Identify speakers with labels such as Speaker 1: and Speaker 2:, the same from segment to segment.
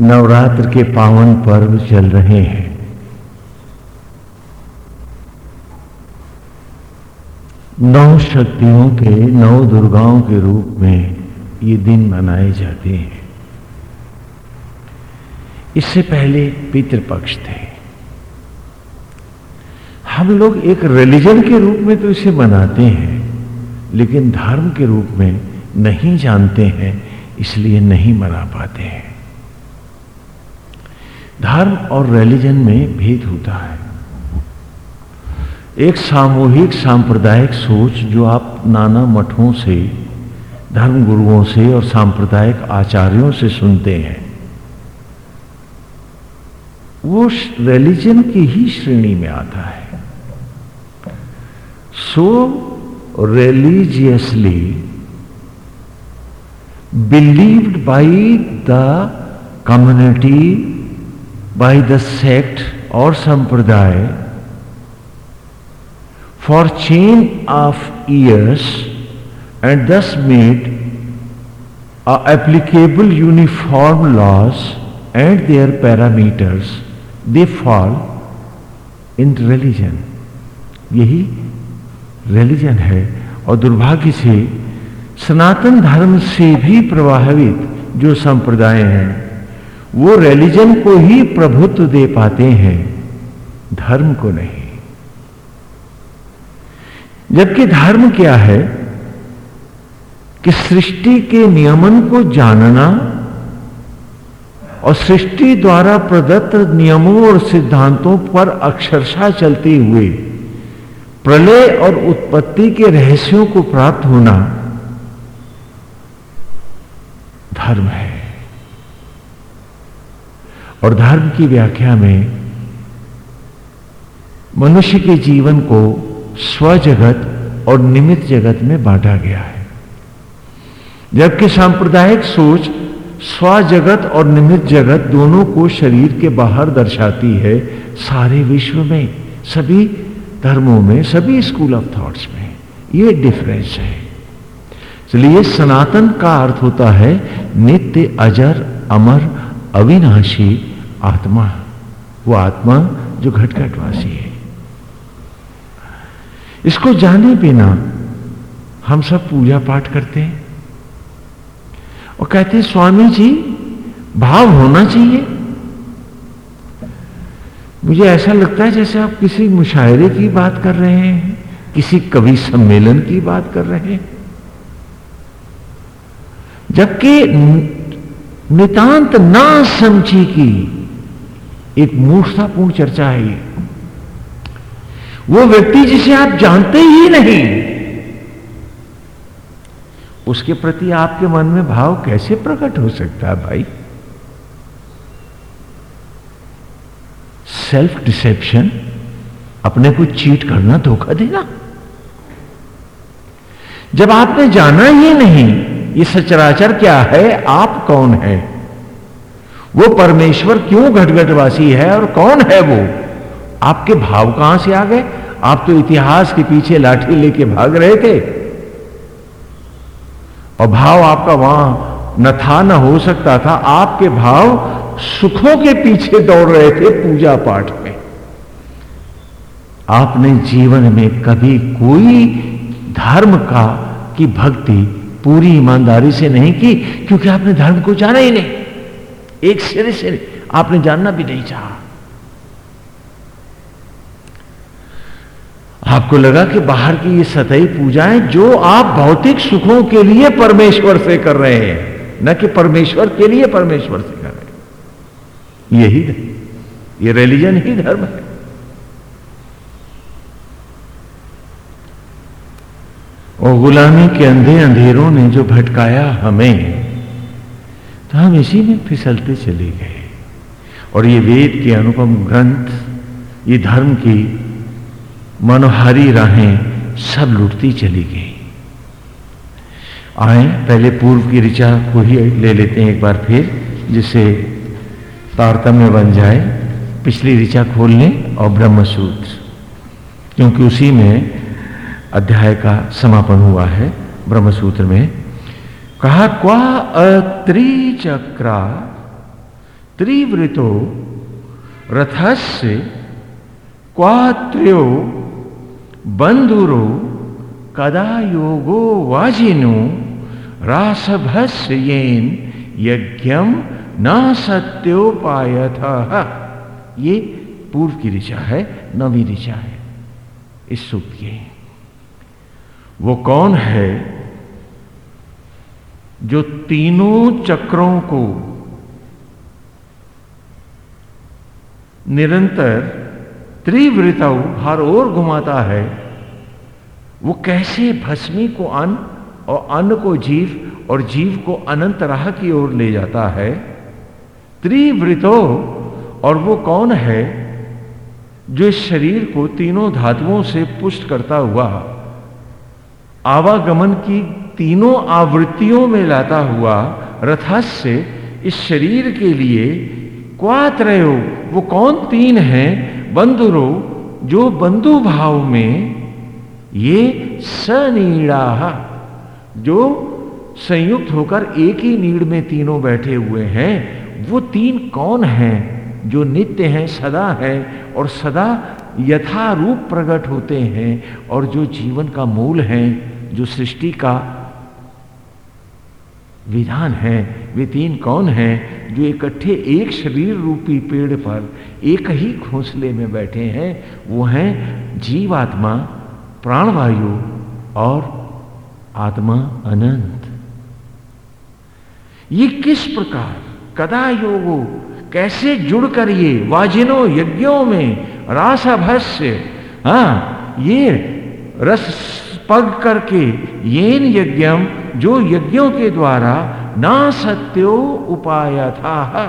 Speaker 1: नवरात्र के पावन पर्व चल रहे हैं। नौ शक्तियों के, नौ दुर्गाओं के रूप में ये दिन मनाए जाते हैं। इससे पहले पितृपक्ष थे। हम लोग एक रिलीजन के रूप में तो इसे मनाते हैं, लेकिन धर्म के रूप में नहीं जानते हैं, इसलिए नहीं मना पाते हैं। धर्म और रिलीजन में भेद होता है। एक सामूहिक सांप्रदायिक सोच जो आप नाना मठों से धर्म गुरुओं से और सांप्रदायिक आचार्यों से सुनते हैं वो रिलीजन की ही श्रेणी में आता है। So religiously believed by the community, by the sect or sampradaya for chain of years and thus made applicable uniform laws and their parameters they fall in religion यही रिलीजन है और दुर्भाग्य से सनातन धर्म से भी प्रभावित जो संप्रदाय हैं वो रिलीजन को ही प्रभुत्व दे पाते हैं, धर्म को नहीं। जबकि धर्म क्या है? कि सृष्टि के नियमन को जानना और सृष्टि द्वारा प्रदत्त नियमों और सिद्धांतों पर अक्षरशा चलते हुए प्रलय और उत्पत्ति के रहस्यों को प्राप्त होना धर्म है। और धर्म की व्याख्या में मनुष्य के जीवन को स्व जगत और निमित्त जगत में बांटा गया है। जबकि सांप्रदायिक सोच स्व जगत और निमित्त जगत दोनों को शरीर के बाहर दर्शाती है सारे विश्व में, सभी धर्मों में, सभी स्कूल ऑफ़ थॉट्स में। ये डिफरेंस है। इसलिए सनातन का अर्थ होता है नित्य अजर, अमर, अविनाशी आत्मा, वो आत्मा जो घटघटवासी है। इसको जाने बिना हम सब पूजा पाठ करते हैं। और कहते हैं, स्वामी जी, भाव होना चाहिए। मुझे ऐसा लगता है जैसे आप किसी मुशायरे की बात कर रहे हैं, किसी कवि सम्मेलन की बात कर रहे हैं। जबकि नितांत ना समझी की एक मूर्खतापूर्ण चर्चा है ये। वो व्यक्ति जिसे आप जानते ही नहीं, उसके प्रति आपके मन में भाव कैसे प्रकट हो सकता है भाई? सेल्फ डिसेप्शन अपने को चीट करना धोखा देना। जब आपने जाना ही नहीं, ये सचराचर क्या है? आप कौन है? वो परमेश्वर क्यों घटघटवासी है और कौन है वो? आपके भाव कहाँ से आ गए? आप तो इतिहास के पीछे लाठी लेके भाग रहे थे। और भाव आपका वहाँ न था न हो सकता था। आपके भाव सुखों के पीछे दौड़ रहे थे पूजा पाठ में। आपने जीवन में कभी कोई धर्म का, की भक्ति पूरी ईमानदारी से नहीं की, क्योंकि आपने धर्म को जाना ही नहीं। एक सिरे से आपने जानना भी नहीं चाहा। आपको लगा कि बाहर की ये सतही पूजाएँ जो आप भौतिक सुखों के लिए परमेश्वर से कर रहे हैं, न कि परमेश्वर के लिए परमेश्वर से कर रहे हैं। यही ये रिलीजन ही धर्म है। और गुलामी के अंधे अंधेरों ने जो भटकाया हमें तो हम इसी में फिसलते चले गए। और ये वेद के अनुपम ग्रंथ, ये धर्म की मनोहारी राहें सब लुटती चली गई। आए, पहले पूर्व की ऋचा को ही ले लेते हैं एक बार फिर, जिससे तारतम्य बन जाए। पिछली ऋचा खोल लें और ब्रह्मसूत्र, क्योंकि उसी में अध्याय का समापन हुआ है ब्रह्मसूत्र में। कहा, क्वा अत्रिचक्रा? त्रिवृतो? रथस्य? क्वात्र्यो? बंधुरो कदा योगो वाजिनो? रासभस्य येन यज्ञम न सत्योपाय ये पूर्व की ऋचा है नवी ऋचा है, इस सूक्त की। वो कौन है? जो तीनों चक्रों को निरंतर त्रिवृत हर ओर घुमाता है, वो कैसे भस्मी को अन्न और अन्न को जीव और जीव को अनंत राह की ओर ले जाता है? त्रिवृतो और वो कौन है जो इस शरीर को तीनों धातुओं से पुष्ट करता हुआ आवागमन की तीनों आवृत्तियों में लाता हुआ रथस से इस शरीर के लिए क्वात्रयो वो कौन तीन है? बंधुरो, जो बंधु भाव में ये सनीड़ा जो संयुक्त होकर एक ही नीड़ में तीनों बैठे हुए हैं, वो तीन कौन हैं? जो नित्य हैं, सदा है और सदा यथारूप प्रकट होते हैं और जो जीवन का मूल है, जो सृष्टि का विधान है, वे तीन कौन हैं जो इकट्ठे एक शरीर रूपी पेड़ पर एक ही घोंसले में बैठे हैं? वो हैं जीवात्मा, प्राणवायु और आत्मा अनंत। ये किस प्रकार, कदा योगो कैसे जुड़ कर ये वाजिनो यज्ञों में रासभस्य हाँ ये रस पग करके येन यज्ञम जो यज्ञों के द्वारा ना सत्यो उपाय था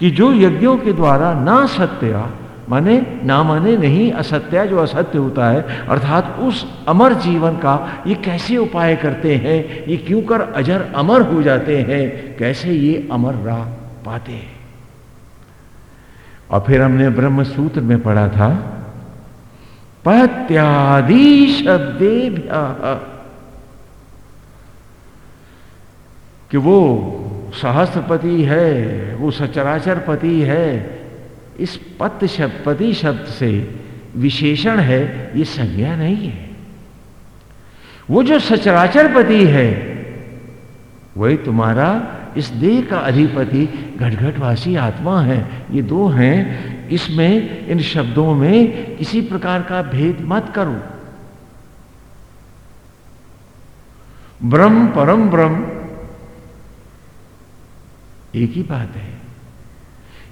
Speaker 1: कि जो यज्ञों के द्वारा ना सत्य, माने ना माने नहीं असत्य, जो असत्य होता है, अर्थात उस अमर जीवन का ये कैसे उपाय करते हैं, ये क्यों कर अजर अमर हो जाते हैं, कैसे ये अमर राह पाते हैं? और फिर हमने ब्रह्म सूत्र में पढ़ा था, पत्यादि शब्दे कि वो सहस्त्रपति है, वो सचराचर पति है। इस पत शब्द पति शब्द से विशेषण है, ये संज्ञा नहीं है। वो जो सचराचर पति है, वही तुम्हारा इस देह का अधिपति, घटघटवासी आत्मा है। ये दो हैं, इसमें, इन शब्दों में किसी प्रकार का भेद मत करो। ब्रह्म परम ब्रह्म एक ही बात है।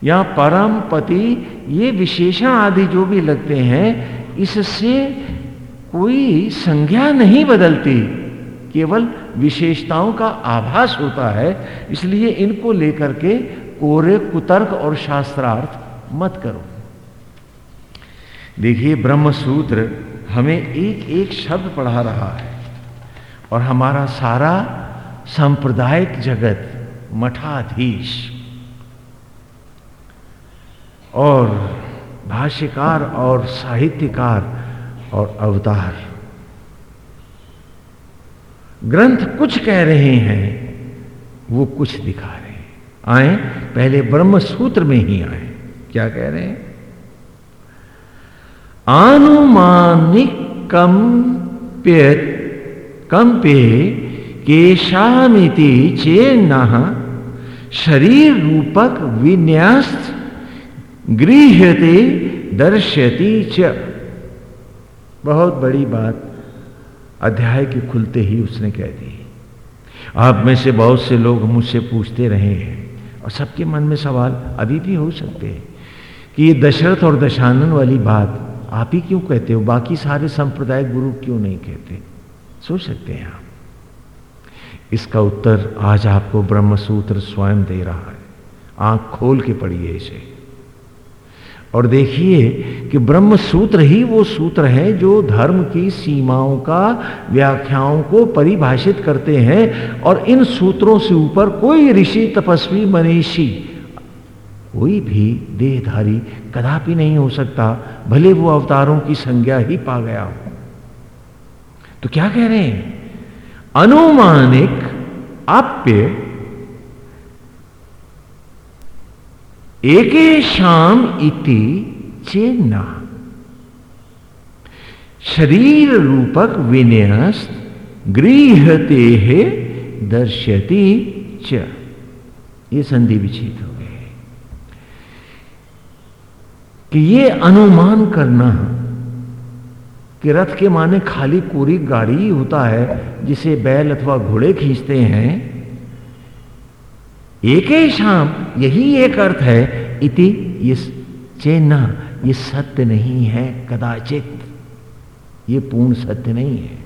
Speaker 1: यहाँ परम पति ये विशेषण आदि जो भी लगते हैं, इससे कोई संज्ञा नहीं बदलती। केवल विशेषताओं का आभास होता है, इसलिए इनको लेकर के कोरे कुतर्क और शास्त्रार्थ मत करो। देखिए ब्रह्म सूत्र हमें एक एक शब्द पढ़ा रहा है और हमारा सारा सांप्रदायिक जगत मठाधीश। और भाष्यकार और साहित्यकार और अवतार। ग्रंथ कुछ कह रहे हैं, वो कुछ दिखा रहे हैं। आए, पहले ब्रह्म सूत्र में ही आए। क्या कह रहे हैं? आनुमानिक कंप्य कंप्य केशामिति चेन्न शरीर रूपक विन्यास गृहते दर्शती च। बहुत बड़ी बात अध्याय के खुलते ही उसने कह दी। आप में से बहुत से लोग मुझसे पूछते रहे हैं और सबके मन में सवाल अभी भी हो सकते हैं कि ये दशरथ और दशानन वाली बात आप ही क्यों कहते हो? बाकी सारे सांप्रदायिक गुरु क्यों नहीं कहते? सोच सकते हैं आप। इसका उत्तर आज आपको ब्रह्म सूत्र स्वयं दे रहा है। आँख खोल के पढ़िए इसे। और देखिए कि ब्रह्म सूत्र ही वो सूत्र है जो धर्म की सीमाओं का, व्याख्याओं को परिभाषित करते हैं और इन सूत्रों से ऊपर कोई ऋषि, तपस्वी, मनीषी, कोई भी देहधारी कदापि नहीं हो सकता, भले वो अवतारों की संज्ञा ही पा गया हो। तो क्या कह रहे हैं? अनुमानिक आप्य एक शाम इति चेन्ना। शरीर रूपक विन्यास गृहते दर्शति च। ये संधि विचित हो गए। कि ये अनुमान करना कि रथ के माने खाली कोरी गाड़ी होता है जिसे बैल अथवा घोड़े खींचते हैं। एक ही शाम, यही एक अर्थ है, इति ये चेना ये सत्य नहीं है कदाचित। ये पूर्ण सत्य नहीं है।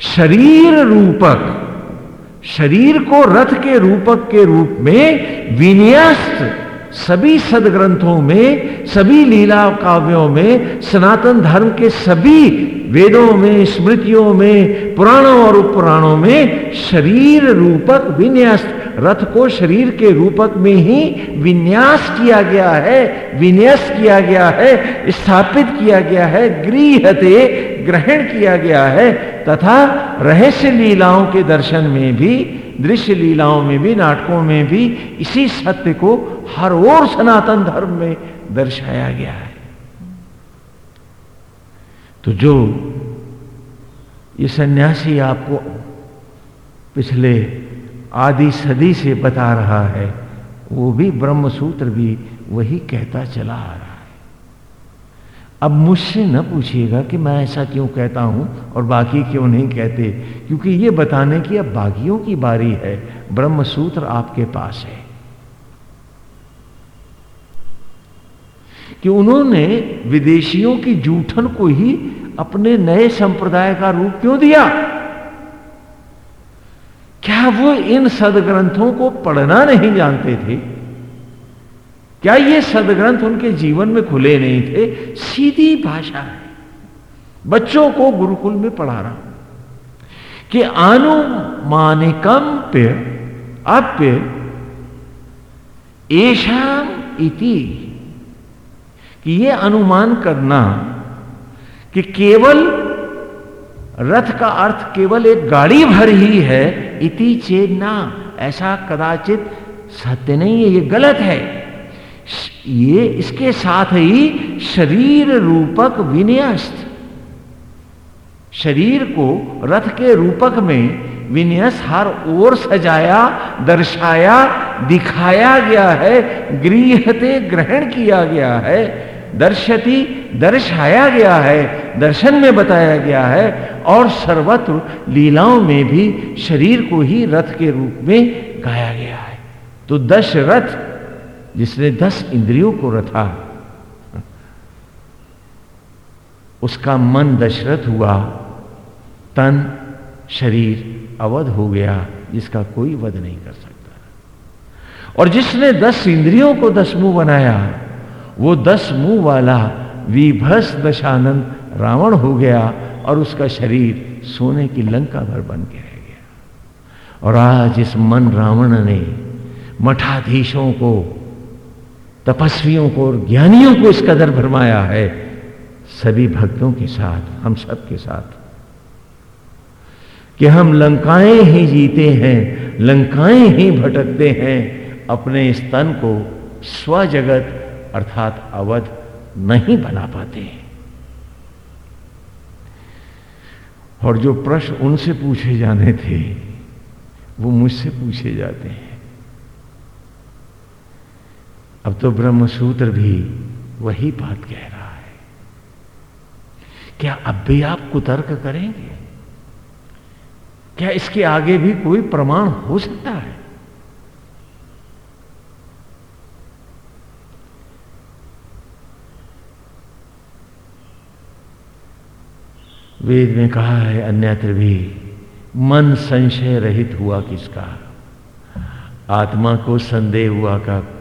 Speaker 1: शरीर रूपक, शरीर को रथ के रूपक के रूप में विन्यास्त सभी सदग्रंथों में, सभी लीला काव्यों में, सनातन धर्म के सभी वेदों में, स्मृतियों में, पुराणों और उपपुराणों में शरीर रूपक विन्यास, रथ को शरीर के रूपक में ही विन्यास किया गया है, विन्यास किया गया है, स्थापित किया गया है गृहते ग्रहण किया गया है, तथा रहस्य लीलाओं के दर्शन में भी दृश्य लीलाओं में भी, नाटकों में भी इसी सत्य को हर ओर सनातन धर्म में दर्शाया गया है। तो जो ये सन्यासी आपको पिछले आदि सदी से बता रहा है, वो भी ब्रह्म सूत्र भी वही कहता चला आ रहा है। अब मुझसे न पूछिएगा कि मैं ऐसा क्यों कहता हूँ और बाकी क्यों नहीं कहते, क्योंकि ये बताने की अब बागियों की बारी है ब्रह्म सूत्र आपके पास है। कि उन्होंने विदेशियों की जूठन को ही अपने नए संप्रदाय का रूप क्यों दिया? क्या वो इन सदग्रंथों को पढ़ना नहीं जानते थे? क्या ये सदग्रंथ उनके जीवन में खुले नहीं थे? सीधी भाषा है। बच्चों को गुरुकुल में पढ़ा रहा हूँ कि अनुमानिकम पे अप्य एशाम इति। कि ये अनुमान करना कि केवल रथ का अर्थ केवल एक गाड़ी भर ही है, इति चेतना ऐसा कदाचित सत्य नहीं है, ये गलत है। ये इसके साथ ही शरीर रूपक विन्यस्त। शरीर को रथ के रूपक में विन्यस हर ओर सजाया, दर्शाया, दिखाया गया है गृहते ग्रहण किया गया है, दर्शति, दर्शाया गया है, दर्शन में बताया गया है और सर्वत्र लीलाओं में भी शरीर को ही रथ के रूप में गाया गया है। तो दशरथ जिसने दस इंद्रियों को रथा, उसका मन दशरथ हुआ, तन, शरीर अवध हो गया, जिसका कोई वध नहीं कर सकता। और जिसने दस इंद्रियों को दस मुँह बनाया, वो दस मुँह वाला विभस दशानंद रावण हो गया और उसका शरीर सोने की लंका भर बन के रह गया। और आज इस मन रावण ने मठाधीशों को तपस्वियों को और ज्ञानियों को इस कदर भरमाया है, सभी भक्तों के साथ, हम सब के साथ, कि हम लंकाएँ ही जीते हैं, लंकाएँ ही भटकते हैं, अपने इस तन को स्वजगत अर्थात अवध नहीं बना पाते। और जो प्रश्न उनसे पूछे जाने थे, वो मुझसे पूछे जाते हैं। अब तो ब्रह्म सूत्र भी वही बात कह रहा है। क्या अब भी आप कुतर्क करेंगे? क्या इसके आगे भी कोई प्रमाण हो सकता है? वेद में कहा है, अन्यत्र भी मन संशय रहित हुआ किसका? आत्मा को संदेह हुआ का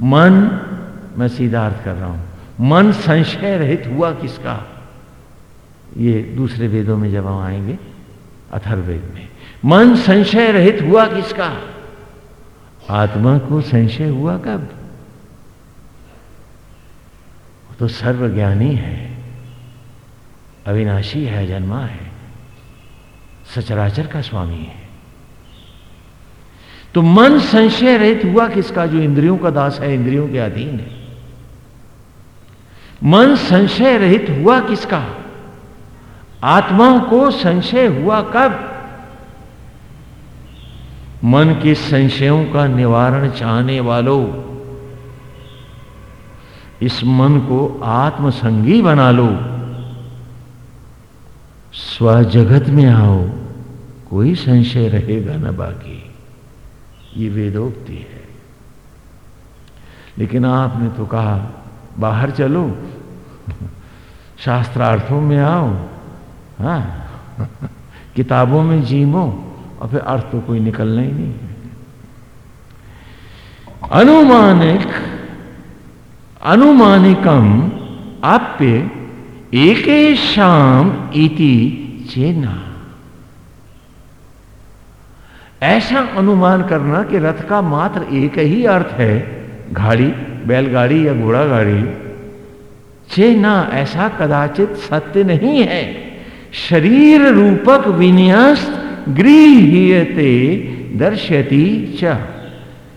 Speaker 1: मन, मैं सीधा अर्थ कर रहा हूँ, मन संशय रहित हुआ किसका? ये दूसरे वेदों में जब हम आएँगे अथर्वेद में। मन संशय रहित हुआ किसका? आत्मा को संशय हुआ कब? वो तो सर्वज्ञानी है, अविनाशी है, जन्मा है, सचराचर का स्वामी है। तो मन संशय रहित हुआ किसका जो इंद्रियों का दास है, इंद्रियों के अधीन है। मन संशय रहित हुआ किसका? आत्मा को संशय हुआ कब? मन के संशयों का निवारण चाहने वालों, इस मन को आत्मसंगी बना लो। स्वजगत में आओ, कोई संशय रहेगा ना बाकी। ये वेदोक्ति है। लेकिन आपने तो कहा, बाहर चलो, शास्त्रार्थों में आओ हाँ किताबों में जीमो, और फिर अर्थ तो कोई निकलना ही नहीं है। अनुमानिक, अनुमानिकम आप्य एक शाम इति चेना। ऐसा अनुमान करना कि रथ का मात्र एक ही अर्थ है, घाड़ी, बैलगाड़ी या घोड़ा गाड़ी चेना ऐसा कदाचित सत्य नहीं है, शरीर रूपक विन्यास गृहते दर्शती च।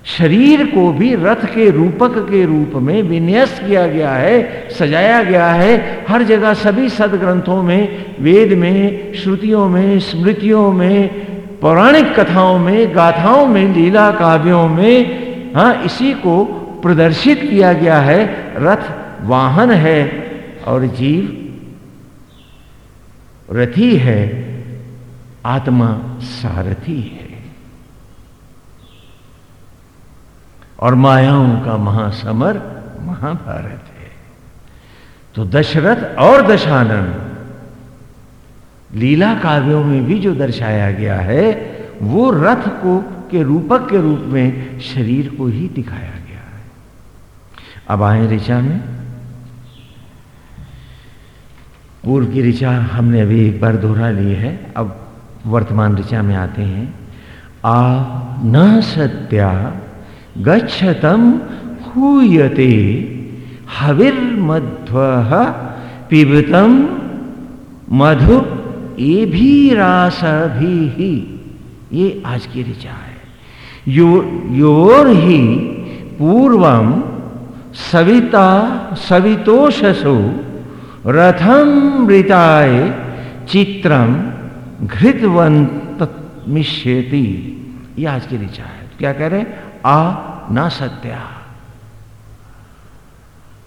Speaker 1: शरीर को भी रथ के रूपक के रूप में विन्यास किया गया है, सजाया गया है, हर जगह सभी सदग्रंथों में, वेद में, श्रुतियों में, स्मृतियों में पौराणिक कथाओं में, गाथाओं में, लीला काव्यों में हाँ इसी को प्रदर्शित किया गया है। रथ वाहन है और जीव रथी है, आत्मा सारथी है। और मायाओं का महासमर महाभारत है। तो दशरथ और दशानन लीला काव्यों में भी जो दर्शाया गया है, वो रथ को के रूपक के रूप में शरीर को ही दिखाया गया है। अब आए ऋचा में। पूर्व की ऋचा हमने अभी एक बार दोहरा ली है, अब वर्तमान ऋचा में आते हैं। आ न सत्या गच्छतम हुयते हविर्मध्व पिबतम मधु ये भी रास भी ही, ये आज की ऋचा है। यो, योर ही पूर्वम सविता, सवितोषसो रथम मृताय चित्रम घृतवंत मिश्यति ये आज की ऋचा है। क्या कह रहे आ न सत्या।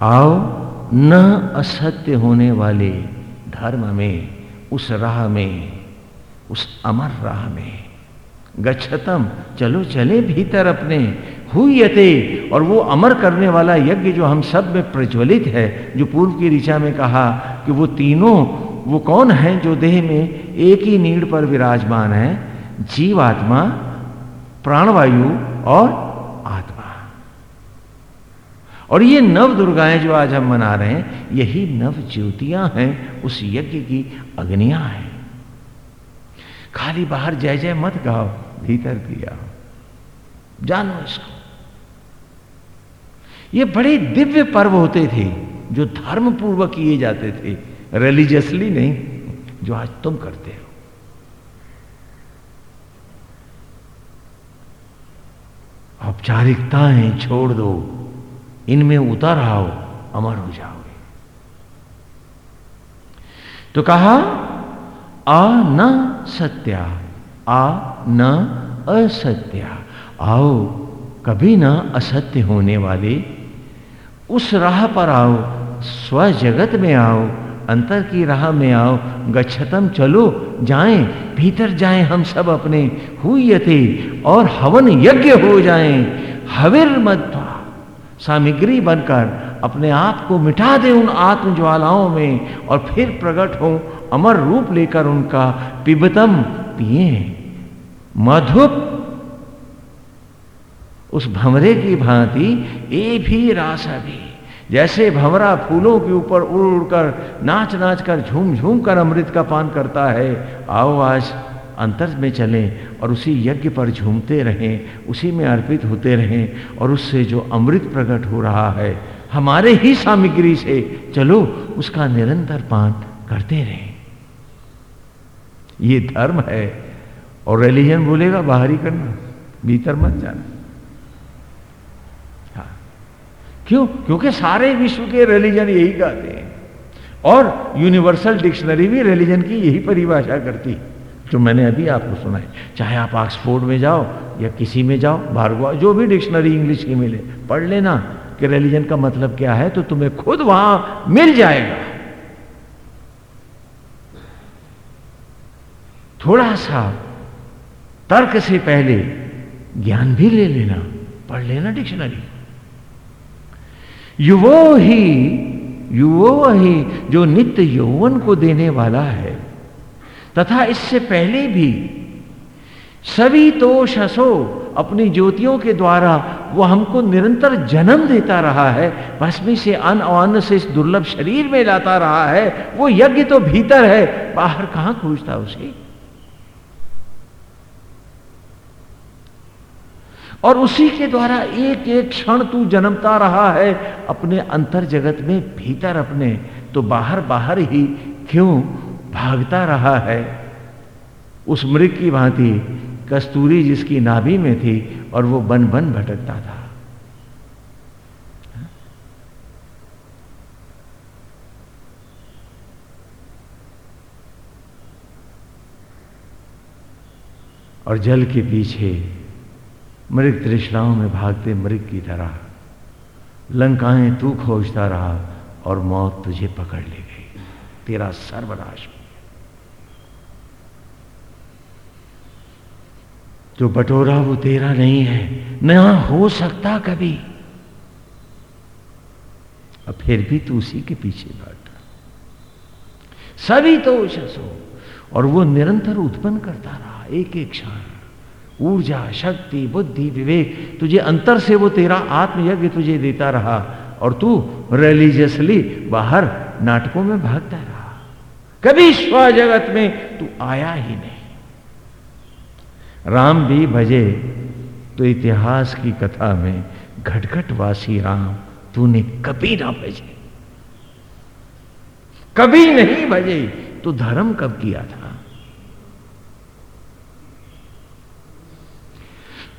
Speaker 1: आओ न असत्य होने वाले धर्म में उस राह में, उस अमर राह में। गच्छतम, चलो चले भीतर अपने। हुईयते और वो अमर करने वाला यज्ञ जो हम सब में प्रज्वलित है, जो पूर्व की ऋचा में कहा कि वो तीनों, वो कौन है जो देह में एक ही नीड़ पर विराजमान है? जीवात्मा, प्राणवायु और और ये नव दुर्गाएँ जो आज हम मना रहे हैं, यही नव ज्योतियाँ हैं, उस यज्ञ की अग्नियाँ हैं। खाली बाहर जय जय मत गाओ भीतर आओ जानो इसको। ये बड़े दिव्य पर्व होते थे, जो धर्म पूर्वक किए जाते थे रिलीजियसली नहीं, जो आज तुम करते हो। औपचारिकताएँ छोड़ दो इनमें उतर आओ, अमर हो जाओगे। तो कहा, आ न सत्या, आ न असत्या। आओ, कभी ना असत्य होने वाले, उस राह पर आओ स्व जगत में आओ, अंतर की राह में आओ, गच्छतम चलो, जाएँ, भीतर जाएँ हम सब अपने हुई और हवन यज्ञ हो जाएँ, हविर मध्वा सामग्री बनकर अपने आप को मिटा दे उन आत्मज्वालाओं में और फिर प्रकट हो, अमर रूप लेकर उनका पिबतम पिए। मधुप, उस भंवरे की भांति ए भी रासा भी। जैसे भंवरा फूलों के ऊपर उड़ उड़कर नाच नाच कर झूम झूम कर अमृत का पान करता है, आओ आज अंतर में चलें और उसी यज्ञ पर झूमते रहें, उसी में अर्पित होते रहें और उससे जो अमृत प्रकट हो रहा है, हमारे ही सामग्री से चलो, उसका निरंतर पान करते रहें। ये धर्म है और रिलीजन बोलेगा, बाहरी करना, भीतर मत जाना। हाँ। क्यों? क्योंकि सारे विश्व के रिलीजन यही कहते हैं और यूनिवर्सल डिक्शनरी भी रिलीजन की यही परिभाषा करती जो मैंने अभी आपको सुना है, चाहे आप ऑक्सफोर्ड में जाओ या किसी में जाओ, भार्गवा, जो भी डिक्शनरी इंग्लिश की मिले, पढ़ लेना कि रिलीजन का मतलब क्या है तो तुम्हें खुद वहाँ मिल जाएगा। थोड़ा सा तर्क से पहले ज्ञान भी ले लेना, पढ़ लेना डिक्शनरी। युवो ही युवो ही, जो नित्य यौवन को देने वाला है तथा इससे पहले भी सभी तो शसो अपनी ज्योतियों के द्वारा वो हमको निरंतर जन्म देता रहा है भस्मी से और अन्न से इस दुर्लभ शरीर में लाता रहा है, वो यज्ञ तो भीतर है, बाहर कहाँ खोजता उसे और उसी के द्वारा एक एक क्षण तू जन्मता रहा है, अपने अंतर जगत में भीतर अपने तो बाहर बाहर ही क्यों भागता रहा है। उस मृग की भांति कस्तूरी जिसकी नाभि में थी और वो बन बन भटकता था। और जल के पीछे मृग तृष्णाओं में भागते मृग की तरह लंकाएँ तू खोजता रहा और मौत तुझे पकड़ ले गई। तेरा सर्वनाश। हो जो बटोरा वो तेरा नहीं है। न हो सकता कभी। अब फिर भी तू उसी के पीछे बैठा। सभी तो शसो और वो निरंतर उत्पन्न करता रहा एक एक क्षण। ऊर्जा, शक्ति, बुद्धि, विवेक, तुझे अंतर से वो तेरा आत्मयज्ञ तुझे देता रहा, और तू रिलीजियसली बाहर नाटकों में भागता रहा। कभी स्व जगत में तू आया ही नहीं। राम भी भजे तो इतिहास की कथा में घटघट वासी राम तूने कभी ना भजे। कभी नहीं भजे तो धर्म कब किया था?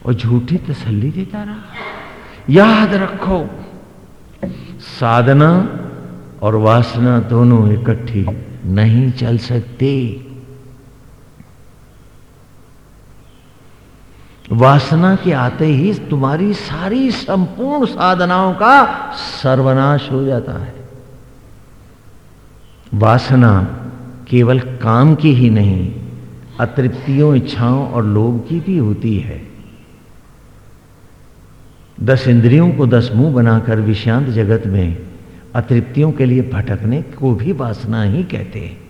Speaker 1: और झूठी तसल्ली देता रहा। याद रखो, साधना और वासना दोनों इकट्ठी नहीं चल सकती। वासना के आते ही तुम्हारी सारी संपूर्ण साधनाओं का सर्वनाश हो जाता है। वासना केवल काम की ही नहीं, अतृप्तियों, इच्छाओं और लोभ की भी होती है। दस इंद्रियों को दस मुँह बनाकर विषांत जगत में अतृप्तियों के लिए भटकने को भी वासना ही कहते हैं।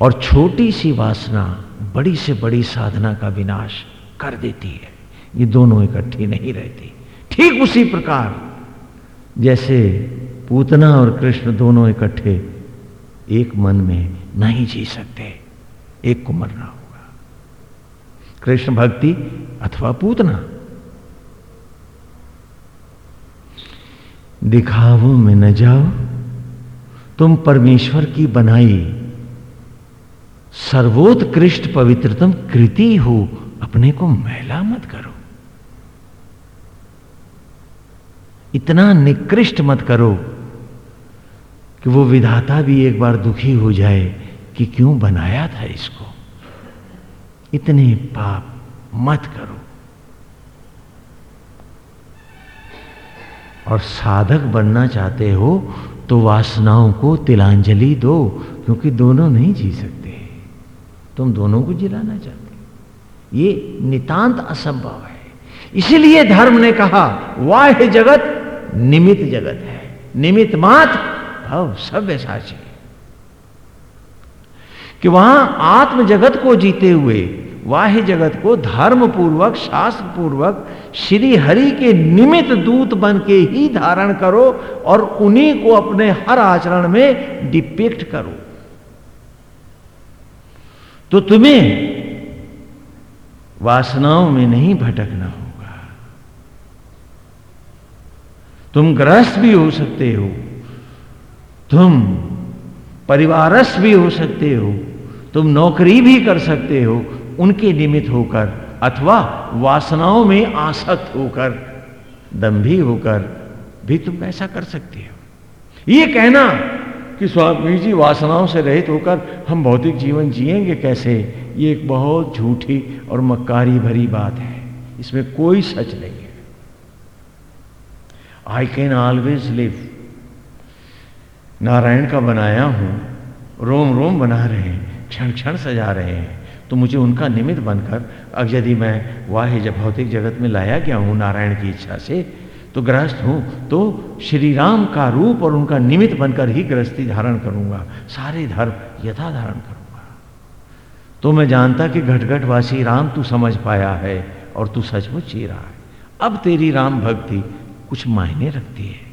Speaker 1: और छोटी सी वासना बड़ी से बड़ी साधना का विनाश कर देती है। ये दोनों इकट्ठी नहीं रहती। ठीक उसी प्रकार, जैसे पूतना और कृष्ण दोनों इकट्ठे एक मन में नहीं जी सकते, एक को मरना होगा। कृष्ण भक्ति अथवा पूतना। दिखावो में न जाओ, तुम परमेश्वर की बनाई, सर्वोत्कृष्ट पवित्रतम कृति हो अपने को मैला मत करो। इतना निकृष्ट मत करो कि वो विधाता भी एक बार दुखी हो जाए कि क्यों बनाया था इसको। इतने पाप मत करो। और साधक बनना चाहते हो तो वासनाओं को तिलांजलि दो, क्योंकि दोनों नहीं जी सकते। तुम दोनों को जिलाना चाहते ये नितांत असंभव है। इसीलिए धर्म ने कहा वाह जगत निमित जगत है। निमित मात भव सभ्य साची। कि वहाँ आत्म जगत को जीते हुए वाह्य जगत को धर्म पूर्वक शास्त्र पूर्वक श्री हरि के निमित्त दूत बन के ही धारण करो और उन्हीं को अपने हर आचरण में डिपेक्ट करो। तो तुम्हें वासनाओं में नहीं भटकना होगा। तुम ग्रस्त भी हो सकते हो। तुम परिवारस भी हो सकते हो। तुम नौकरी भी कर सकते हो। उनके निमित्त होकर अथवा वासनाओं में आसक्त होकर, दंभी होकर भी तुम ऐसा कर सकते हो। ये कहना कि स्वामी जी, वासनाओं से रहित होकर हम भौतिक जीवन जिएँगे कैसे? ये एक बहुत झूठी और मक्कारी भरी बात है। इसमें कोई सच नहीं है। I can always live Narayan का बनाया हूँ। रोम रोम बना रहे हैं। क्षण क्षण सजा रहे हैं। तो मुझे उनका निमित्त बनकर अब यदि मैं वाह जब भौतिक जगत में लाया गया हूँ नारायण की इच्छा से तो ग्रस्त हूँ तो श्री राम का रूप और उनका निमित्त बनकर ही गृहस्थी धारण करूँगा। सारे धर्म यथा धारण करूँगा तो मैं जानता कि घटघटवासी राम तू समझ पाया है और तू सचमुच जी रहा है। अब तेरी राम भक्ति कुछ मायने रखती है।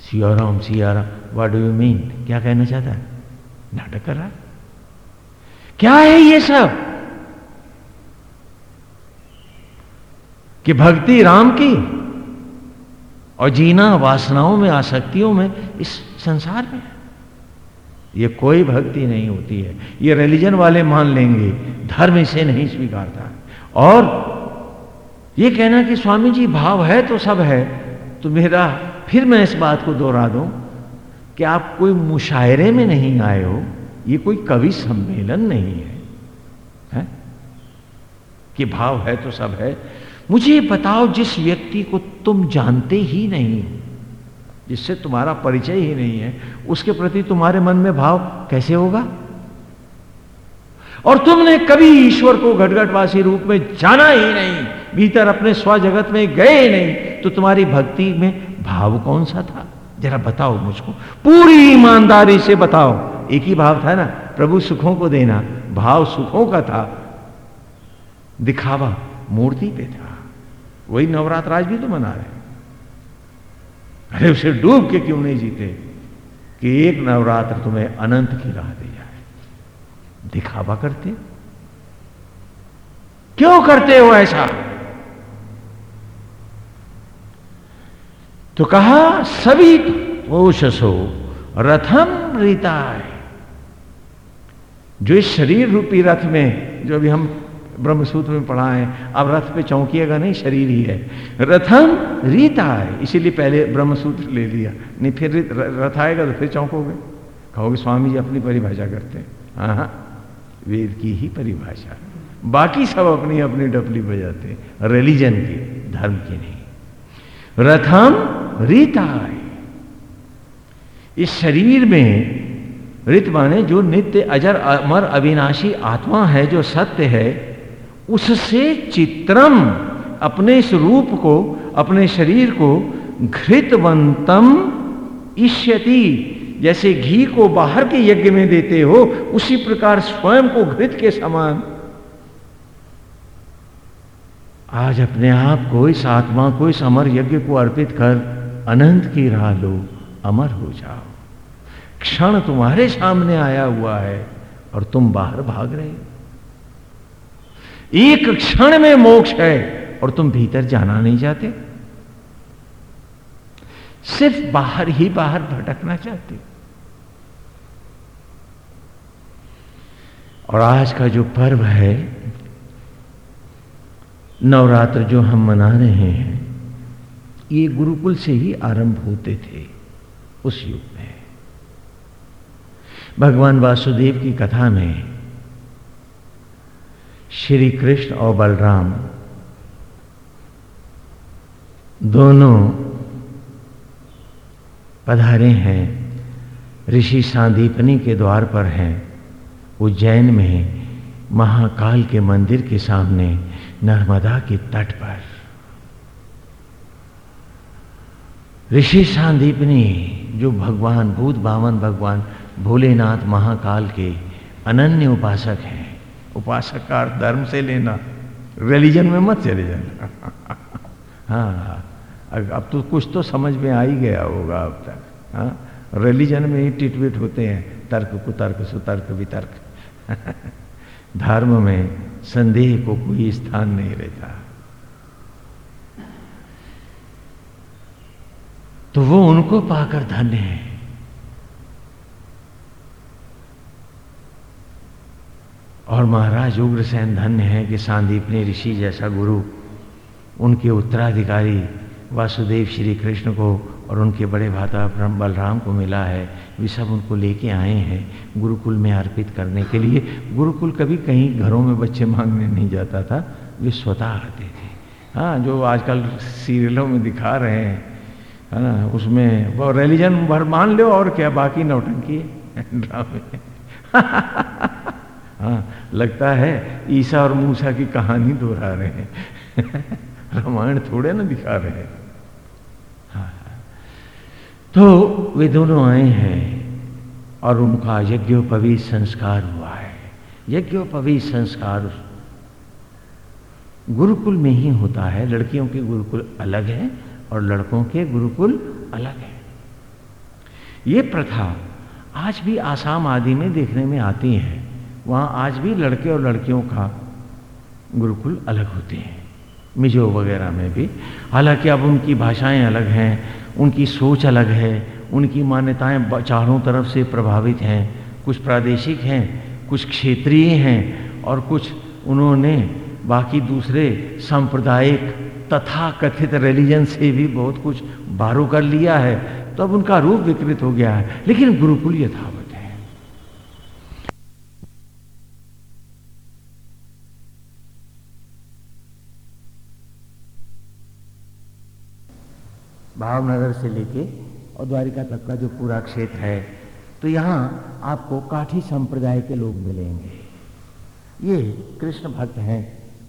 Speaker 1: Siya Ram Siya Ram what do you mean क्या कहना चाहता है? नाटक कर रहा क्या है ये सब? कि भक्ति राम की और जीना वासनाओं में, आसक्तियों में इस संसार में ये कोई भक्ति नहीं होती है। ये रिलीजन वाले मान लेंगे धर्म इसे नहीं स्वीकारता। और ये कहना कि स्वामी जी भाव है तो सब है तो मेरा फिर मैं इस बात को दोहरा दूँ कि आप कोई मुशायरे में नहीं आए हो ये कोई कवि सम्मेलन नहीं है, है? कि भाव है तो सब है। मुझे बताओ जिस व्यक्ति को तुम जानते ही नहीं जिससे तुम्हारा परिचय ही नहीं है, उसके प्रति तुम्हारे मन में भाव कैसे होगा? और तुमने कभी ईश्वर को घटघटवासी रूप में जाना ही नहीं, भीतर अपने स्व जगत में गए ही नहीं तो तुम्हारी भक्ति में भाव कौन सा था? जरा बताओ मुझको। पूरी ईमानदारी से बताओ। एक ही भाव था ना, प्रभु सुखों को देना, भाव सुखों का था। दिखावा, मूर्ति पे था। वही नवरात्र आज भी तो मना रहे अरे उसे डूब के क्यों नहीं जीते? कि एक नवरात्र तुम्हें अनंत की राह दे जाए। दिखावा करते? क्यों करते हो ऐसा? तो कहा, सभी पोषसो रथम रीताय। जो इस शरीर रूपी रथ में, जो अभी हम ब्रह्मसूत्र में पढ़ा है। अब रथ पे चौंकिएगा नहीं, शरीर ही है। रथम रीता है, इसीलिए पहले ब्रह्मसूत्र ले लिया। नहीं, फिर रथ आएगा तो फिर चौंकोगे। कहोगे, स्वामी जी, अपनी परिभाषा करते हैं। हाँ हाँ वेद की ही परिभाषा। बाकी सब अपनी अपनी डपली बजाते हैं। रिलीजन की, धर्म की नहीं। रथम रीताय इस शरीर में रित माने जो नित्य, अजर, अमर, अविनाशी आत्मा है, जो सत्य है उससे चित्रम अपने इस रूप को, अपने शरीर को घृतवंतम इष्यति। जैसे घी को बाहर के यज्ञ में देते हो, उसी प्रकार स्वयं को घृत के समान। आज अपने आप को, इस आत्मा को, इस अमर यज्ञ को अर्पित कर अनंत की राह लो, अमर हो जाओ। क्षण तुम्हारे सामने आया हुआ है और तुम बाहर भाग रहे हो। एक क्षण में मोक्ष है और तुम भीतर जाना नहीं चाहते। सिर्फ़ बाहर ही बाहर भटकना चाहते और आज का जो पर्व है, नवरात्र जो हम मना रहे हैं, ये गुरुकुल से ही आरंभ होते थे उस युग में। भगवान वासुदेव की कथा में श्री कृष्ण और बलराम। दोनों पधारे हैं, ऋषि सांदीपनी के द्वार पर हैं, उज्जैन में महाकाल के मंदिर के सामने नर्मदा के तट पर। ऋषि सांदीपनी, जो भगवान, भूत बावन भगवान, भोलेनाथ महाकाल के अनन्य उपासक हैं उपासक का धर्म से लेना रिलीजन में मत चले जाना। हाँ अब तो कुछ तो समझ में आ ही गया होगा अब तक हाँ। रिलीजन में ही टिटविट होते हैं, तर्क कुतर्क सुतर्क वितर्क। धर्म में संदेह को कोई स्थान नहीं रहता। तो वो उनको पाकर धन्य है। और महाराज उग्रसेन धन्य है कि सांदीपनी ऋषि जैसा गुरु, उनके उत्तराधिकारी वासुदेव श्री कृष्ण को और उनके बड़े भाता बलराम को मिला है। वे सब उनको लेके आए हैं गुरुकुल में अर्पित करने के लिए। गुरुकुल कभी कहीं घरों में बच्चे मांगने नहीं जाता था, वे स्वतः आते थे। हाँ जो आजकल सीरियलों में दिखा रहे हैं, है ना, उसमें वो रिलीजन भर मान लो और क्या बाकी नौटंकी ड्रामे। हाँ लगता है ईसा और मूसा की कहानी दोहरा रहे हैं। रामायण थोड़े ना दिखा रहे हैं। हाँ तो वे दोनों आए हैं और उनका यज्ञोपवी संस्कार हुआ है। यज्ञोपवी संस्कार गुरुकुल में ही होता है। लड़कियों के गुरुकुल अलग है और लड़कों के गुरुकुल अलग है। ये प्रथा आज भी आसाम आदि में देखने में आती है। वहाँ आज भी लड़के और लड़कियों का गुरुकुल अलग होते हैं। मिजो वगैरह में भी। हालाँकि अब उनकी भाषाएँ अलग हैं, उनकी सोच अलग है, उनकी मान्यताएँ चारों तरफ़ से प्रभावित हैं। कुछ प्रादेशिक हैं, कुछ क्षेत्रीय हैं और कुछ उन्होंने बाकी दूसरे सांप्रदायिक तथा कथित रिलीजन से भी बहुत कुछ बारो कर लिया है। तो अब उनका रूप विकृत हो गया है। लेकिन गुरुकुल यथावत है भावनगर से लेके और द्वारिका तक का जो पूरा क्षेत्र है तो यहाँ आपको काठी संप्रदाय के लोग मिलेंगे। ये कृष्ण भक्त हैं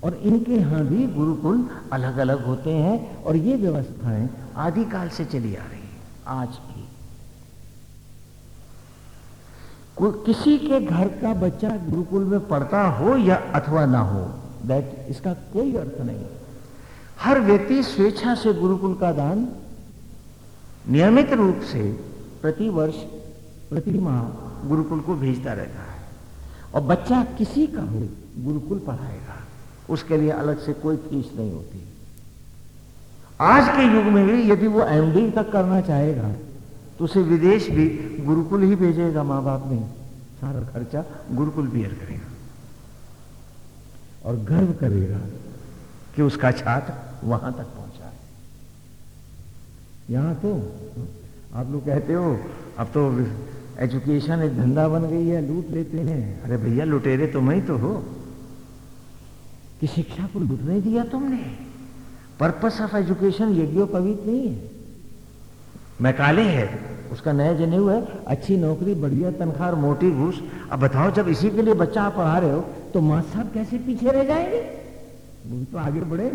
Speaker 1: और इनके यहाँ भी गुरुकुल अलग अलग होते हैं और ये व्यवस्थाएँ आदिकाल से चली आ रही हैं। आज भी। किसी के घर का बच्चा गुरुकुल में पढ़ता हो या अथवा ना हो दैट इसका कोई अर्थ नहीं। हर व्यक्ति स्वेच्छा से गुरुकुल का दान नियमित रूप से प्रति वर्ष, प्रति माह गुरुकुल को भेजता रहता है। और बच्चा किसी का भी गुरुकुल पढ़ाएगा, उसके लिए अलग से कोई फ़ीस नहीं होती। आज के युग में भी यदि वो एमडी तक करना चाहेगा तो उसे विदेश भी गुरुकुल ही भेजेगा माँ। बाप नहीं सारा खर्चा गुरुकुल बियर करेगा। और गर्व करेगा कि उसका छात्र वहाँ तक पहुँचा। यहाँ तो आप लोग कहते हो, अब तो एजुकेशन एक धंधा बन गई है, लूट लेते हैं। अरे भैया, लुटेरे तुम ही तो हो। कि शिक्षा को लूटने दिया तुमने? पर्पस ऑफ़ एजुकेशन यज्ञोपवीत नहीं है। मैकाले है, उसका नया जनेऊ है, अच्छी नौकरी, बढ़िया तनख्वाह मोटी घूस। अब बताओ, जब इसी के लिए बच्चा आप पढ़ा रहे हो तो माँ साहब कैसे पीछे रह जाएँगे? वो तो आगे बढ़े।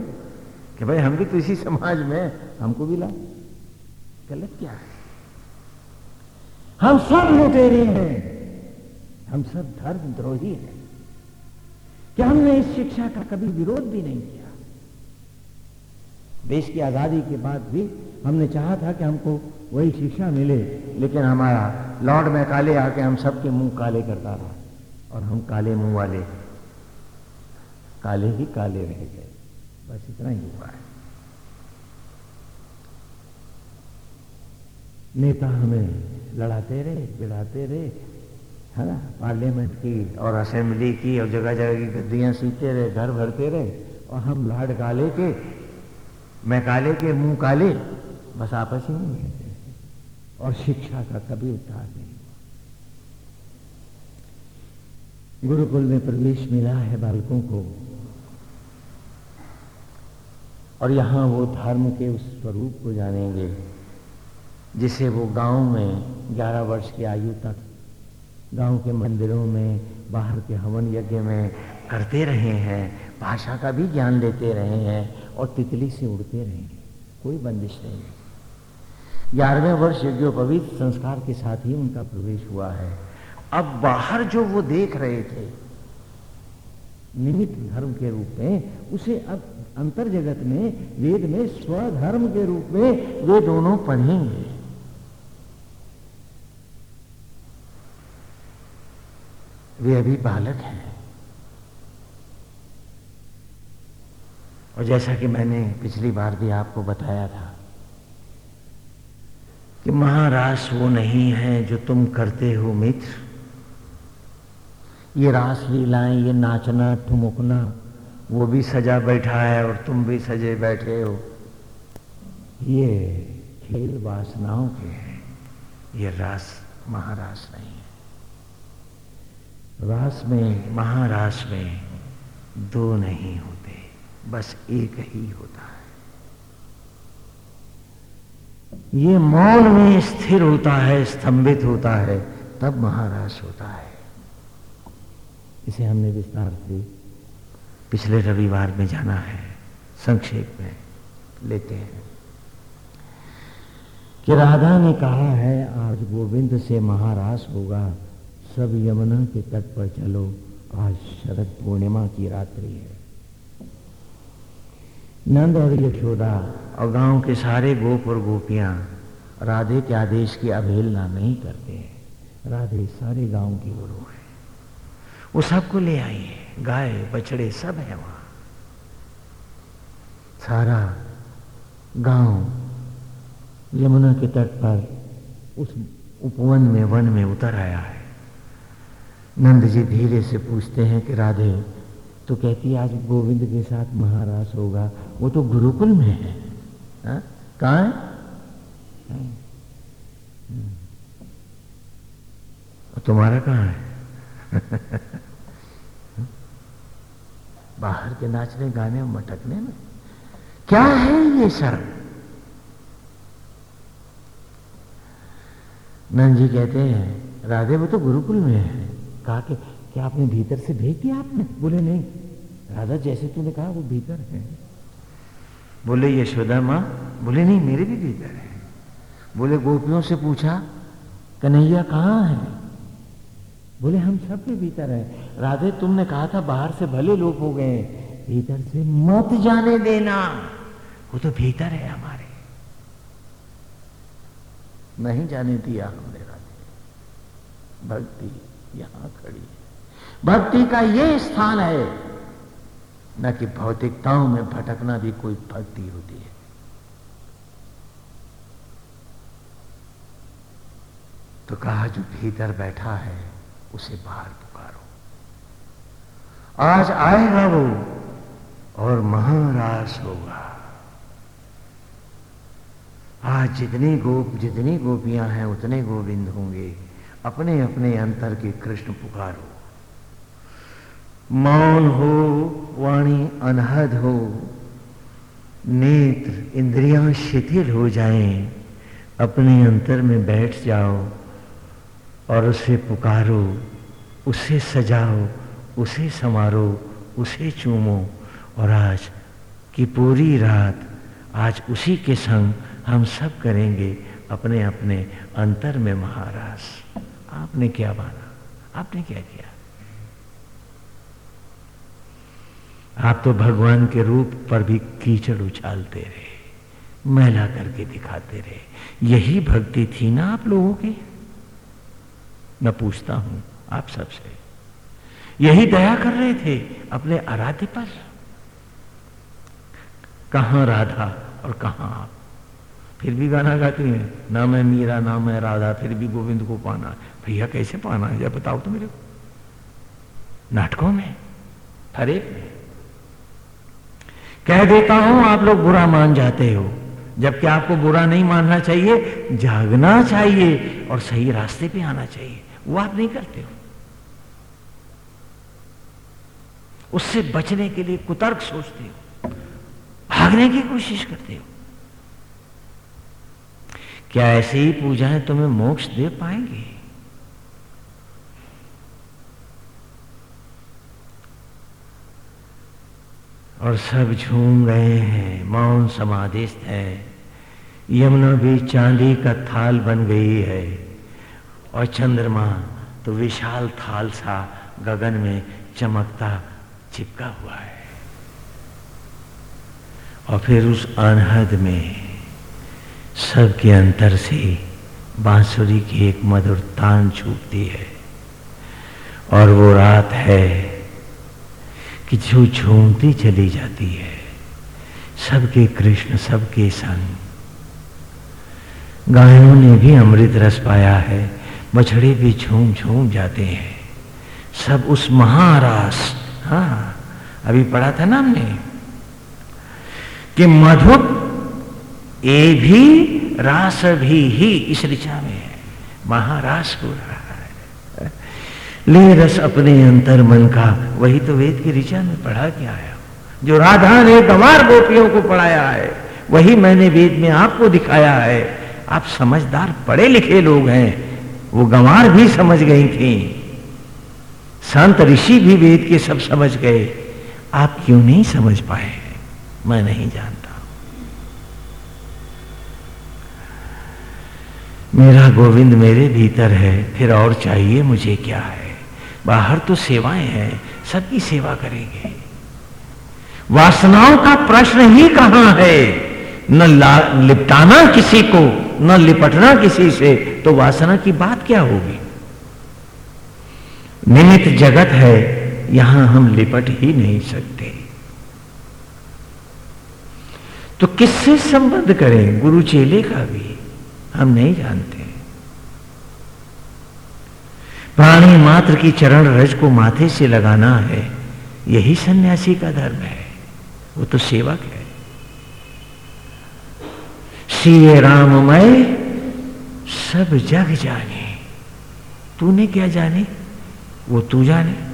Speaker 1: कि भाई, हम भी तो इसी समाज में हमको भी ला। गलत क्या है? हम सब लुटेरे हैं। हम सब धर्म द्रोही हैं। कि हमने इस शिक्षा का कभी विरोध भी नहीं किया? देश की आज़ादी के बाद भी हमने चाहा था कि हमको वही शिक्षा मिले, लेकिन हमारा लॉर्ड में काले आके हम सबके मुँह काले करता रहा, और हम काले मुँह वाले, काले ही काले रह गए। बस इतना ही हुआ है। नेता हमें लड़ाते रहे बिड़ाते रहे, है ना? पार्लियामेंट की और असेंबली की और जगह जगह की गद्दियाँ सीखते रहे, घर भरते रहे और हम लाड काले के, मैं काले के, मुँह काले, बस आपस ही नहीं कहते और शिक्षा का कभी उद्धार नहीं गुरुकुल में प्रवेश मिला है बालकों को। और यहाँ वो धर्म के उस स्वरूप को जानेंगे। जिसे वो गाँव में 11 वर्ष की आयु तक गाँव के मंदिरों में, बाहर के हवन यज्ञ में करते रहे हैं, भाषा का भी ज्ञान लेते रहे हैं और तितली से उड़ते रहेंगे कोई बंदिश नहीं ग्यारहवें वर्ष यज्ञोपवीत संस्कार के साथ ही उनका प्रवेश हुआ है। अब बाहर जो वो देख रहे थे, निमित्त धर्म के रूप में, उसे अब अंतर जगत में, वेद में, स्वधर्म के रूप में, वे दोनों पढ़ेंगे। वे अभी बालक हैं। और जैसा कि मैंने पिछली बार भी आपको बताया था कि महारास वो नहीं है जो तुम करते हो मित्र। ये रास लीलाएँ, ये नाचना, ठुमुकना, वो भी सजा बैठा है और तुम भी सजे बैठे हो। ये खेल वासनाओं के हैं। ये रास महारास नहीं। रास में, महारास में दो नहीं होते, बस एक ही होता है। ये मौन में स्थिर होता है, स्तंभित होता है, तब महारास होता है। इसे हमने विस्तार से पिछले रविवार में जाना है, संक्षेप में लेते हैं। कि राधा ने कहा है, आज गोविंद से महारास होगा। सब यमुना के तट पर चलो। आज शरद पूर्णिमा की रात्रि है। नंद और यशोदा और गाँव के सारे गोप और गोपियाँ राधे के आदेश की अवहेलना नहीं करते हैं। राधे सारे गाँव की गुरु है। वो सबको ले आई है। गाय, बछड़े सब है वहाँ। सारा गाँव यमुना के तट पर उस उपवन में, वन में उतर आया है। नंद जी धीरे से पूछते हैं कि राधे तो कहती है आज गोविंद के साथ महाराज होगा, वो तो गुरुकुल में है। हाँ? कहा है? हाँ। तुम्हारा कहाँ है? बाहर के नाचने गाने मटकने में। क्या है ये सब नंद जी कहते हैं, राधे, वो तो गुरुकुल में है। कहा कि क्या आपने भीतर से भेज दिया आपने? बोले, नहीं। राधा, जैसे तूने कहा, वो भीतर है। बोले, यशोदा माँ? बोले, नहीं, मेरे भी भीतर है। बोले, गोपियों से पूछा, कन्हैया कहाँ है? बोले, हम सब के भीतर है। राधे, तुमने कहा था, बाहर से भले लोग हो गए, भीतर से मत जाने देना। वो तो भीतर है हमारे। नहीं जाने दिया हमने राधे। भक्ति यहाँ खड़ी है। भक्ति का ये स्थान है न कि भौतिकताओं में भटकना भी कोई भक्ति होती है। तो कहा, जो भीतर बैठा है, उसे बाहर पुकारो। आज आएगा वो और महारास होगा। आज जितनी गोप, जितनी गोपियाँ हैं, उतने गोविंद होंगे। अपने अपने अंतर के कृष्ण पुकारो। मौन हो, वाणी अनहद हो, नेत्र इंद्रियाँ शिथिल हो जाएँ, अपने अंतर में बैठ जाओ और उसे पुकारो, उसे सजाओ, उसे समारो, उसे चूमो और आज की पूरी रात, आज उसी के संग हम सब करेंगे अपने अपने अंतर में महाराज। आपने क्या माना? आपने क्या किया? आप तो भगवान के रूप पर भी कीचड़ उछालते रहे, मैला करके दिखाते रहे। यही भक्ति थी ना आप लोगों की? मैं पूछता हूँ आप सबसे। यही दया कर रहे थे अपने आराध्य पर? कहाँ राधा और कहाँ आप? फिर भी गाना गाती हैं। ना मैं मीरा, ना मैं राधा, फिर भी गोविंद को पाना। भैया कैसे पाना है? जब बताओ तो मेरे को। नाटकों में हर में। कह देता हूँ, आप लोग बुरा मान जाते हो। जबकि आपको बुरा नहीं मानना चाहिए, जागना चाहिए और सही रास्ते पे आना चाहिए। वो आप नहीं करते हो। उससे बचने के लिए कुतर्क सोचते हो। भागने की कोशिश करते हो। क्या ऐसे ही पूजाएँ तुम्हें मोक्ष दे पाएँगे? और सब झूम रहे हैं, मौन समाधिस्थ है। यमुना भी चांदी का थाल बन गई है। और चंद्रमा तो विशाल थाल सा गगन में चमकता चिपका हुआ है। और फिर उस अनहद में सबके अंतर से बांसुरी की एक मधुर तान छूटती है। और वो रात है कि जो झूमती चली जाती है। सबके कृष्ण, सबके संग। गायों ने भी अमृत रस पाया है। बछड़े भी झूम झूम जाते हैं। सब उस महारास हाँ अभी पढ़ा था ना हमने, कि मधु ये भी रास भी ही इस ऋचा में है। महारास हो रहा है। ले रस अपने अंतर मन का, वही तो वेद की ऋचा में पढ़ा के आया जो राधा ने गंवार गोपियों को पढ़ाया है, वही मैंने वेद में आपको दिखाया है। आप समझदार पढ़े लिखे लोग हैं। वो गंवार भी समझ गई थी। संत ऋषि भी वेद के सब समझ गए। आप क्यों नहीं समझ पाए? मैं नहीं जानता। मेरा गोविंद मेरे भीतर है, फिर और चाहिए मुझे क्या है? बाहर तो सेवाएँ हैं, सबकी सेवा करेंगे। वासनाओं का प्रश्न ही कहाँ है? न लिपटाना किसी को, न लिपटना किसी से तो वासना की बात क्या होगी? निमित जगत है, यहाँ हम लिपट ही नहीं सकते। तो किससे संबंध करें? गुरु चेले का भी। हम नहीं जानते। प्राणी मात्र की चरण रज को माथे से लगाना है, यही सन्यासी का धर्म है। वो तो सेवक है। सीए राममय, सब जग जाने। तूने क्या जाने? वो तू जाने।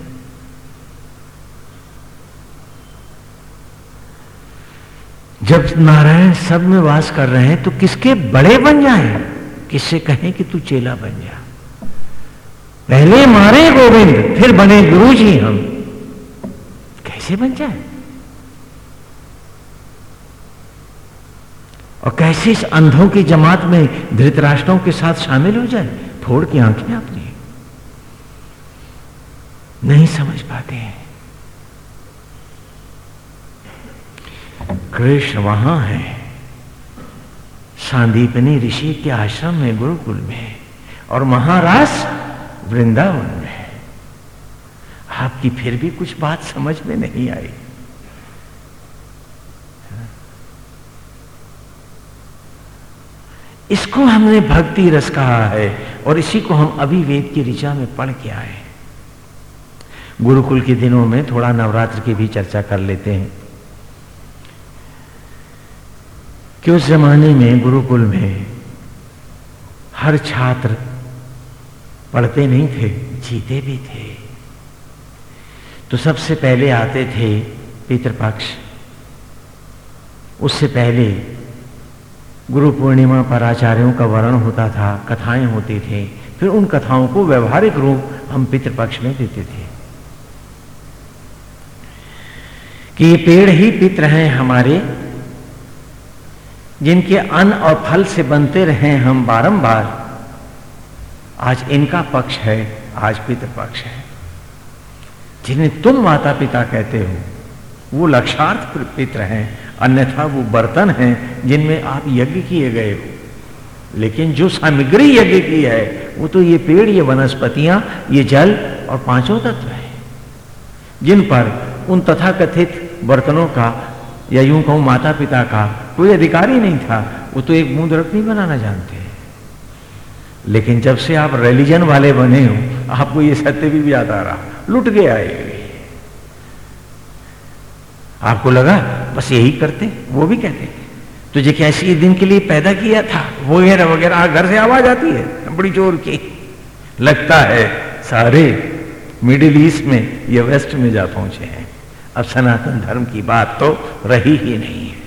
Speaker 1: जब नारायण सब में वास कर रहे हैं तो किसके बड़े बन जाए? किससे कहें कि तू चेला बन जा? पहले मारे गोविंद, फिर बने गुरु जी हम। कैसे बन जाए? और कैसे इस अंधों की जमात में धृतराष्ट्रों के साथ शामिल हो जाए? फोड़ की आँखें अपनी। नहीं समझ पाते हैं। कृष्ण वहाँ है। सांदीपनी ऋषि के आश्रम में गुरुकुल में और महाराज वृंदावन में आपकी फिर भी कुछ बात समझ में नहीं आई। इसको हमने भक्ति रस कहा है और इसी को हम अभी वेद की ऋचा में पढ़ के आए। गुरुकुल के दिनों में थोड़ा नवरात्र की भी चर्चा कर लेते हैं। कि उस जमाने में गुरुकुल में हर छात्र पढ़ते नहीं थे? जीते भी थे। तो सबसे पहले आते थे पितृपक्ष। उससे पहले गुरु पूर्णिमा पर आचार्यों का वर्ण होता था कथाएँ होती थी। फिर उन कथाओं को व्यवहारिक रूप हम पितृपक्ष में देते थे। कि ये पेड़ ही पित्र हैं हमारे जिनके अन्न और फल से बनते रहे हम बारंबार। आज इनका पक्ष है, आज पितृ पक्ष है। जिन्हें तुम माता पिता कहते हो, वो लक्षार्थ पित्र हैं, अन्यथा वो बर्तन हैं, जिनमें आप यज्ञ किए गए हो। लेकिन जो सामग्री यज्ञ की है, वो तो ये पेड़, ये वनस्पतियाँ, ये जल और पाँचों तत्व है, जिन पर उन तथाकथित बर्तनों का या यूँ कहूँ माता पिता का कोई अधिकार ही नहीं था। वो तो एक बूंद रख नहीं बनाना जानते लेकिन जब से आप रिलीजन वाले बने हो, आपको ये सत्य भी याद आ रहा। लुट गया ये आपको लगा, बस यही करते, वो भी कहते तुझे कैसी दिन के लिए पैदा किया था। वगैरह वगैरह घर से आवाज़ आती है, बड़ी ज़ोर की। लगता है सारे मिडिल ईस्ट में या वेस्ट में जा पहुँचे हैं। अब सनातन धर्म की बात तो रही ही नहीं है।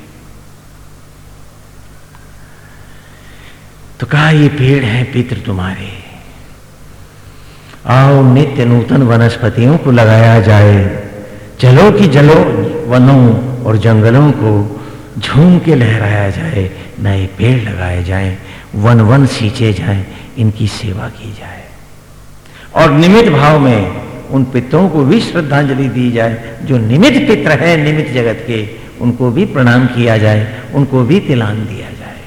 Speaker 1: तो कहा, ये पेड़ है पितृ तुम्हारे। आओ नित्य नूतन वनस्पतियों को लगाया जाए। चलो कि जलो, वनों और जंगलों को झूम के लहराया जाए। नए पेड़ लगाए जाएँ, वन वन सींचे जाएँ, इनकी सेवा की जाए। और निमित भाव में उन पितरों को भी श्रद्धांजलि दी जाए, जो निमित पित्र हैं निमित जगत के, उनको भी प्रणाम किया जाए, उनको भी तिलान दिया जाए।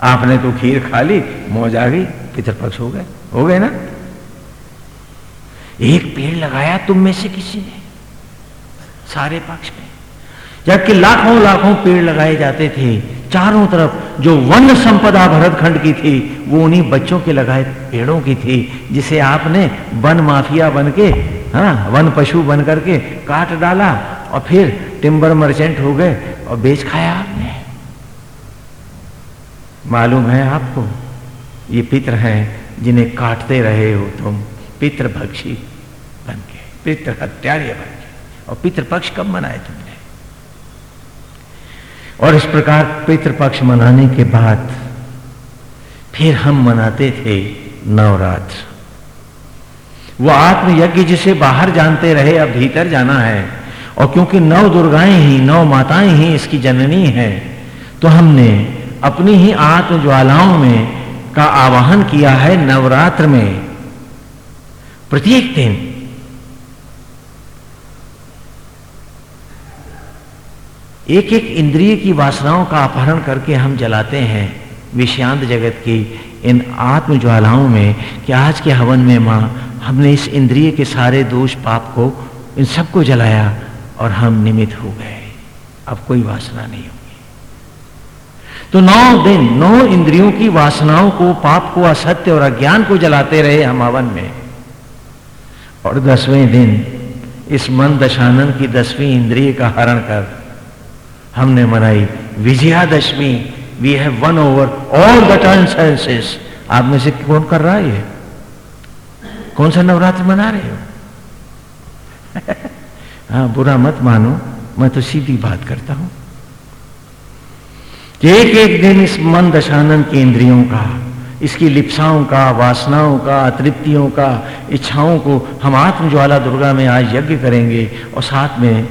Speaker 1: आपने तो खीर खा ली, मौज आ गई पितृपक्ष हो गए। हो गए ना? एक पेड़ लगाया तुम में से किसी ने, सारे पक्ष में। जबकि लाखों लाखों पेड़ लगाए जाते थे चारों तरफ़ जो वन संपदा भरतखंड की थी, वो उन्हीं बच्चों के लगाए पेड़ों की थी, जिसे आपने वन माफिया बन के हाँ वन पशु बन करके काट डाला और फिर टिम्बर मर्चेंट हो गए और बेच खाया आपने। मालूम है आपको, ये पित्र हैं जिन्हें काटते रहे हो तुम, पितृ भक्षी बन के पितृ हत्यारे बन के और पितृपक्ष कब मनाए तुमने? और इस प्रकार पितृपक्ष मनाने के बाद फिर हम मनाते थे नवरात्र। वो आत्मयज्ञ जिसे बाहर जानते रहे, अब भीतर जाना है। और क्योंकि नव दुर्गाएँ ही, नव माताएँ ही इसकी जननी है तो हमने अपनी ही आत्म ज्वालाओं में का आवाहन किया है नवरात्र में। प्रत्येक दिन एक एक इंद्रिय की वासनाओं का अपहरण करके हम जलाते हैं विषांत जगत की इन आत्म ज्वालाओं में कि आज के हवन में माँ, हमने इस इंद्रिय के सारे दोष पाप को, इन सबको जलाया और हम निमित हो गए। अब कोई वासना नहीं होगी। तो नौ दिन, नौ इंद्रियों की वासनाओं को, पाप को, असत्य और अज्ञान को जलाते रहे हम हवन में। और दसवें दिन, इस मन दशानंद की दसवीं इंद्रिय का हरण कर हमने मनाई। Vijayadashami we have won over all the ten senses आप में से कौन कर रहा है ये? कौन सा नवरात्र मना रहे हो? हाँ बुरा मत मानो। मैं तो सीधी बात करता हूँ। कि एक एक दिन इस मन दशानंद के इंद्रियों का इसकी लिप्साओं का, वासनाओं का तृप्तियों का, इच्छाओं को हम आत्मज्वाला दुर्गा में आज यज्ञ करेंगे और साथ में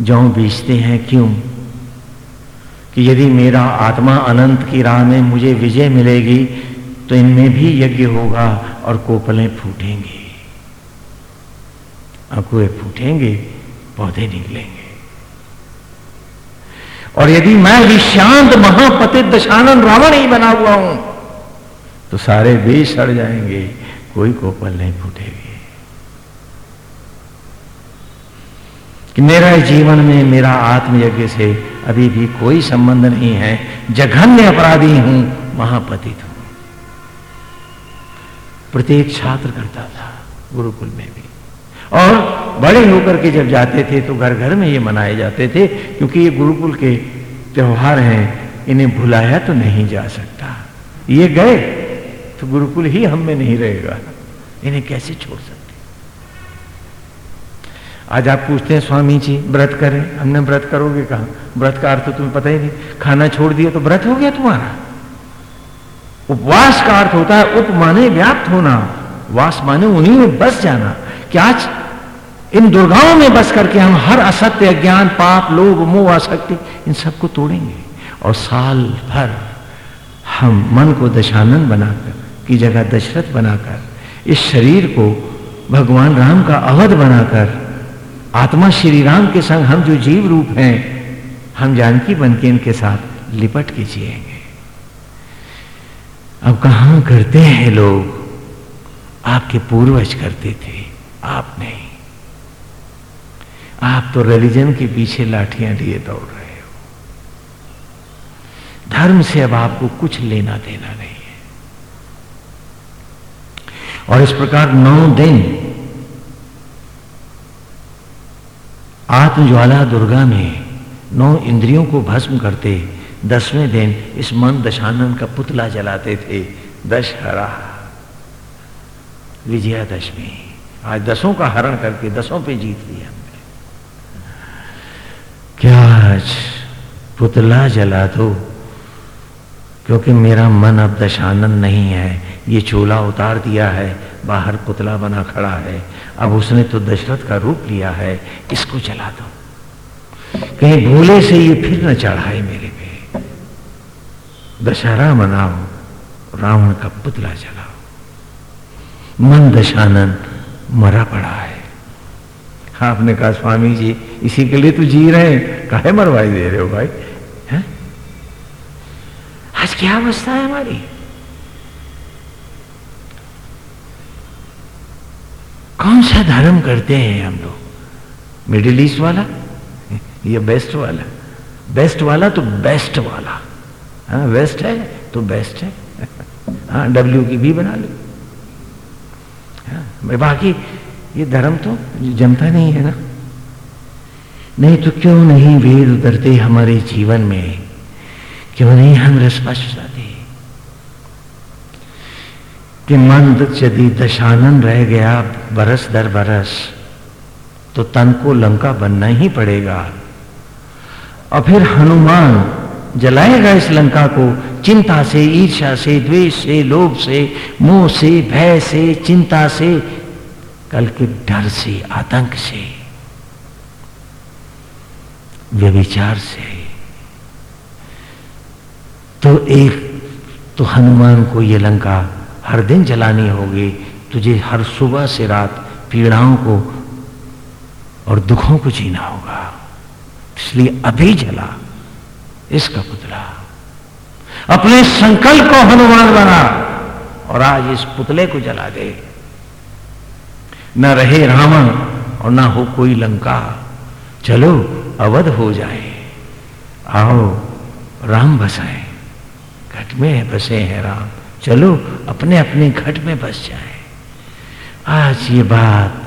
Speaker 1: जौ बेचते हैं क्यों? कि यदि मेरा आत्मा अनंत की राह में मुझे विजय मिलेगी तो इनमें भी यज्ञ होगा और कोपलें फूटेंगे। अकुए फूटेंगे, पौधे निकलेंगे। और यदि मैं विशांत महापति दशानंद रावण ही बना हुआ हूँ तो सारे देश सड़ जाएँगे, कोई कोपल नहीं फूटेगी। कि मेरा जीवन में, मेरा आत्मयज्ञ से अभी भी कोई संबंध नहीं है। जघन्य अपराधी हूँ, महापतित हूँ। प्रत्येक छात्र करता था, गुरुकुल में भी। और बड़े होकर के जब जाते थे तो घर घर में ये मनाए जाते थे, क्योंकि ये गुरुकुल के त्योहार हैं, इन्हें भुलाया तो नहीं जा सकता। ये गए तो गुरुकुल ही हम में नहीं रहेगा। इन्हें कैसे छोड़ सकते? आज आप पूछते हैं, स्वामी जी, व्रत करें। हमने व्रत करोगे कहा? व्रत का अर्थ तुम्हें पता ही नहीं। खाना छोड़ दिया तो व्रत हो गया तुम्हारा। उपवास का अर्थ होता है उप माने व्याप्त होना। वास माने उन्हीं में बस जाना कि आज इन दुर्गाओं में बस करके हम हर असत्य ज्ञान पाप, लोभ, मोह, आसक्ति, इन सबको तोड़ेंगे। और साल भर हम मन को दशानंद बनाकर, की जगह दशरथ बनाकर, इस शरीर को भगवान राम का अवध बनाकर आत्मा श्री राम के संग हम जो जीव रूप हैं, हम जानकी बन के इनके साथ लिपट के जिएँगे। अब कहाँ करते हैं लोग? आपके पूर्वज करते थे, आप नहीं। आप तो रिलीजन के पीछे लाठियाँ लिए दौड़ रहे हो। धर्म से अब आपको कुछ लेना देना नहीं है। और इस प्रकार नौ दिन आत्मज्वाला दुर्गा में नौ इंद्रियों को भस्म करते दसवें दिन इस मन दशानंद का पुतला जलाते थे। दशहरा। विजयादशमी। आज दसों का हरण करके दसों पे जीत लिया हमने। क्या आज पुतला जला दो? क्योंकि मेरा मन अब दशानंद नहीं है। ये चोला उतार दिया है। बाहर पुतला बना खड़ा है। अब उसने तो दशरथ का रूप लिया है, इसको जला दो। कहीं भूले से ये फिर न चढ़ाए मेरे पे। दशहरा मनाओ, रावण का पुतला जलाओ। मन दशानंद मरा पड़ा है। आपने कहा, स्वामी जी, इसी के लिए तो जी रहे हैं। काहे मरवाई दे रहे हो भाई? है? आज क्या अवस्था है हमारी? कौन सा धर्म करते हैं हम लोग? मिडिल ईस्ट वाला? या बेस्ट वाला। बेस्ट वाला तो बेस्ट वाला। हाँ वेस्ट है तो बेस्ट है। हाँ डब्ल्यू की भी बना लो। हाँ, बाकी ये धर्म तो जमता नहीं है ना। नहीं तो क्यों नहीं वेद उतरते हमारे जीवन में? क्यों नहीं हम रसपष्ट जाते? कि मन यदि दशानन रह गया बरस दर बरस तो तन को लंका बनना ही पड़ेगा। और फिर हनुमान जलाएगा इस लंका को, चिंता से ईर्षा से, द्वेष से, लोभ से, मोह से, भय से, चिंता से, कल के डर से, आतंक से व्यविचार से। तो एक तो हनुमान को ये लंका हर दिन जलानी होगी। तुझे हर सुबह से रात पीड़ाओं को और दुखों को जीना होगा। इसलिए अभी जला इसका पुतला। अपने संकल्प को हनुमान बना और आज इस पुतले को जला दे। न रहे रावण और ना हो कोई लंका। चलो, अवध हो जाए। आओ, राम बसाए। घट में बसे हैं राम। चलो अपने अपने घट में बस जाए। आज ये बात,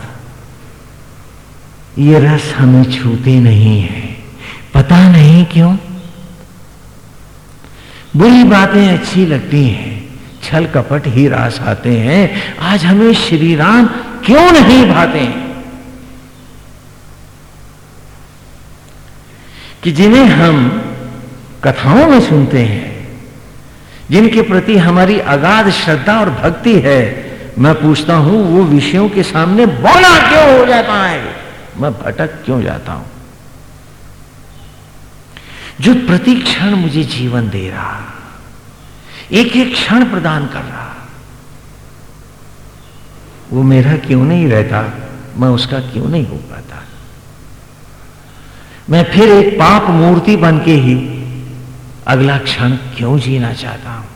Speaker 1: ये रस हमें छूते नहीं है। पता नहीं क्यों? बुरी बातें अच्छी लगती हैं, छल कपट ही रास आते हैं। आज हमें श्री राम क्यों नहीं भाते? हैं कि जिन्हें हम कथाओं में सुनते हैं जिनके प्रति हमारी अगाध श्रद्धा और भक्ति है, मैं पूछता हूँ, वो विषयों के सामने बोला क्यों हो जाता है? मैं भटक क्यों जाता हूँ? जो प्रति क्षण मुझे जीवन दे रहा, एक एक क्षण प्रदान कर रहा, वो मेरा क्यों नहीं रहता? मैं उसका क्यों नहीं हो पाता? मैं फिर एक पाप मूर्ति बन के ही अगला क्षण क्यों जीना चाहता हूँ?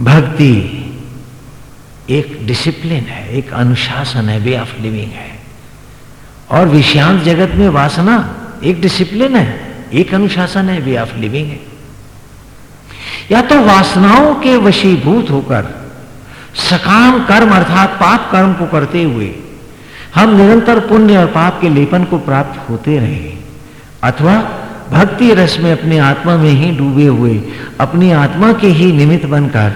Speaker 1: भक्ति एक डिसिप्लिन है, एक अनुशासन है वे ऑफ़ लिविंग है। और विषांत जगत में वासना एक डिसिप्लिन है, एक अनुशासन है वे ऑफ़ लिविंग है। या तो वासनाओं के वशीभूत होकर, सकाम कर्म अर्थात पाप कर्म को करते हुए हम निरंतर पुण्य और पाप के लेपन को प्राप्त होते रहे। अथवा भक्ति रस में अपने आत्मा में ही डूबे हुए, अपनी आत्मा के ही निमित्त बनकर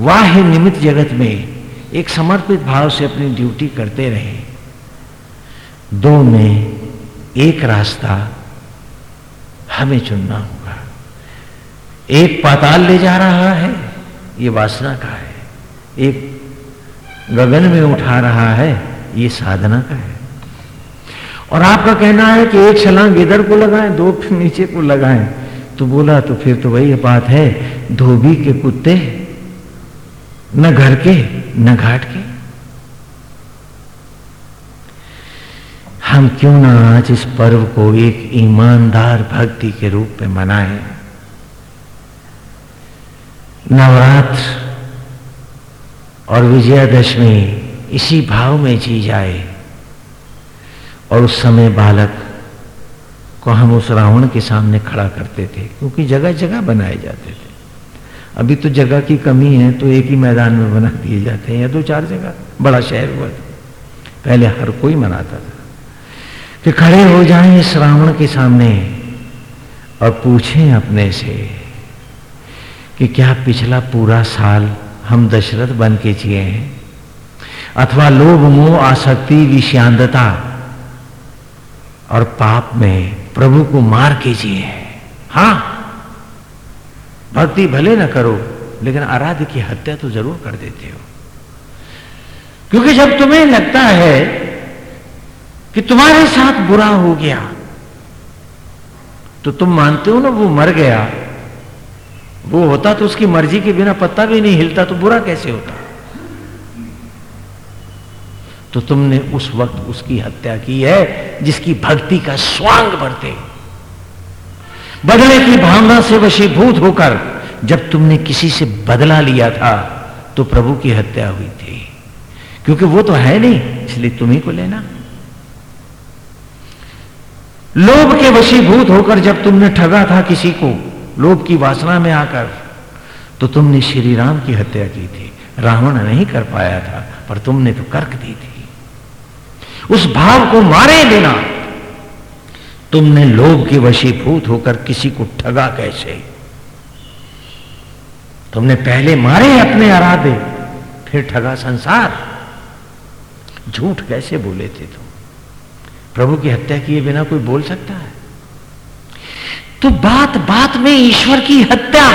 Speaker 1: वाह निमित्त जगत में एक समर्पित भाव से अपनी ड्यूटी करते रहे। दो में एक रास्ता हमें चुनना होगा। एक पाताल ले जा रहा है, ये वासना का है। एक गगन में उठा रहा है ये साधना का है। और आपका कहना है कि एक छलांग इधर को लगाएँ, दो फिर नीचे को लगाएँ। तो बोला तो फिर तो वही बात है, धोबी के कुत्ते न घर के, न घाट के। हम क्यों ना आज इस पर्व को एक ईमानदार भक्ति के रूप में मनाएँ? नवरात्र और विजयादशमी इसी भाव में जी जाए। और उस समय बालक को हम उस रावण के सामने खड़ा करते थे, क्योंकि जगह जगह बनाए जाते थे। अभी तो जगह की कमी है तो एक ही मैदान में बना दिए जाते हैं, या दो चार जगह। बड़ा शहर हुआ था। पहले हर कोई मनाता था। कि खड़े हो जाएँ इस रावण के सामने और पूछें अपने से कि क्या पिछला पूरा साल हम दशरथ बन के जिए हैं? अथवा लोभ, मोह, आसक्ति विषांतता और पाप में प्रभु को मार के जिए हैं हाँ, भक्ति भले ना करो, लेकिन आराध्य की हत्या तो ज़रूर कर देते हो। क्योंकि जब तुम्हें लगता है कि तुम्हारे साथ बुरा हो गया तो तुम मानते हो ना वो मर गया। वो होता तो उसकी मर्ज़ी के बिना पत्ता भी नहीं हिलता तो बुरा कैसे होता? तो तुमने उस वक्त उसकी हत्या की है, जिसकी भक्ति का स्वांग बढ़ते। बदले की भावना से वशीभूत होकर, जब तुमने किसी से बदला लिया था तो प्रभु की हत्या हुई थी। क्योंकि वो तो है नहीं, इसलिए तुम्ही को लेना। लोभ के वशीभूत होकर जब तुमने ठगा था किसी को, लोभ की वासना में आकर तो तुमने श्री राम की हत्या की थी। रावण नहीं कर पाया था, पर तुमने तो कर्क दी थी। उस भाव को मारे बिना तुमने लोभ के वशीभूत होकर किसी को ठगा कैसे? तुमने पहले मारे अपने आराधे फिर ठगा संसार। झूठ कैसे बोले थे तुम? प्रभु की हत्या किए बिना कोई बोल सकता है? तो बात बात में ईश्वर की हत्या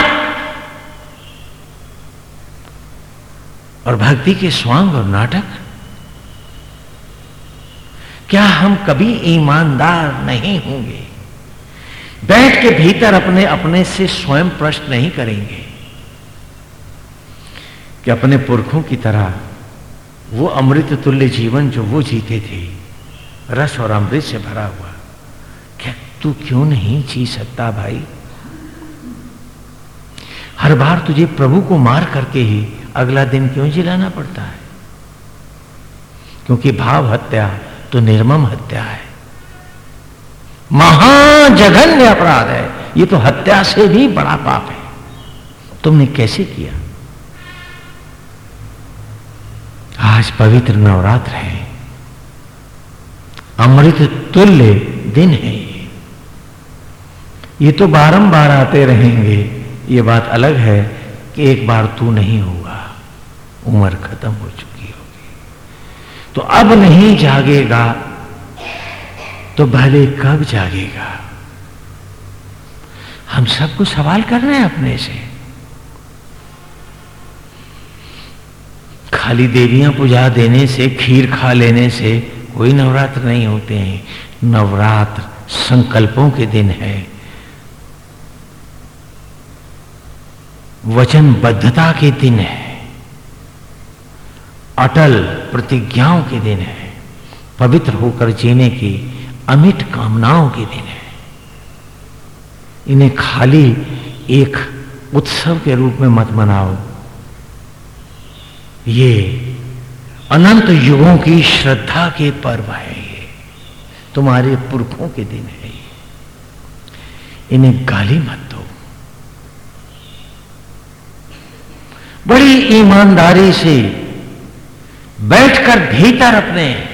Speaker 1: और भक्ति के स्वांग और नाटक क्या हम कभी ईमानदार नहीं होंगे? बैठ के भीतर अपने अपने से स्वयं प्रश्न नहीं करेंगे कि अपने पुरखों की तरह वो अमृत तुल्य जीवन जो वो जीते थे, रस और अमृत से भरा हुआ। क्या तू क्यों नहीं जी सकता भाई? हर बार तुझे प्रभु को मार करके ही अगला दिन क्यों जिलाना पड़ता है? क्योंकि भाव हत्या तो निर्मम हत्या है। महाजघन्य अपराध है। ये तो हत्या से भी बड़ा पाप है। तुमने कैसे किया? आज पवित्र नवरात्र है। अमृत तुल्य दिन है ये तो बारंबार आते रहेंगे। ये बात अलग है कि एक बार तू नहीं होगा। उम्र खत्म हो चुकी। तो अब नहीं जागेगा तो भले कब जागेगा। हम सबको सवाल कर रहे हैं अपने से। खाली देवियाँ पूजा देने से, खीर खा लेने से कोई नवरात्र नहीं होते हैं। नवरात्र संकल्पों के दिन है। वचनबद्धता के दिन है। अटल प्रतिज्ञाओं के दिन है, पवित्र होकर जीने की अमिट कामनाओं के दिन है। इन्हें खाली एक उत्सव के रूप में मत मनाओ। ये अनंत युगों की श्रद्धा के पर्व है ये, तुम्हारे पुरखों के दिन है ये। इन्हें गाली मत दो। बड़ी ईमानदारी से बैठकर भीतर अपने।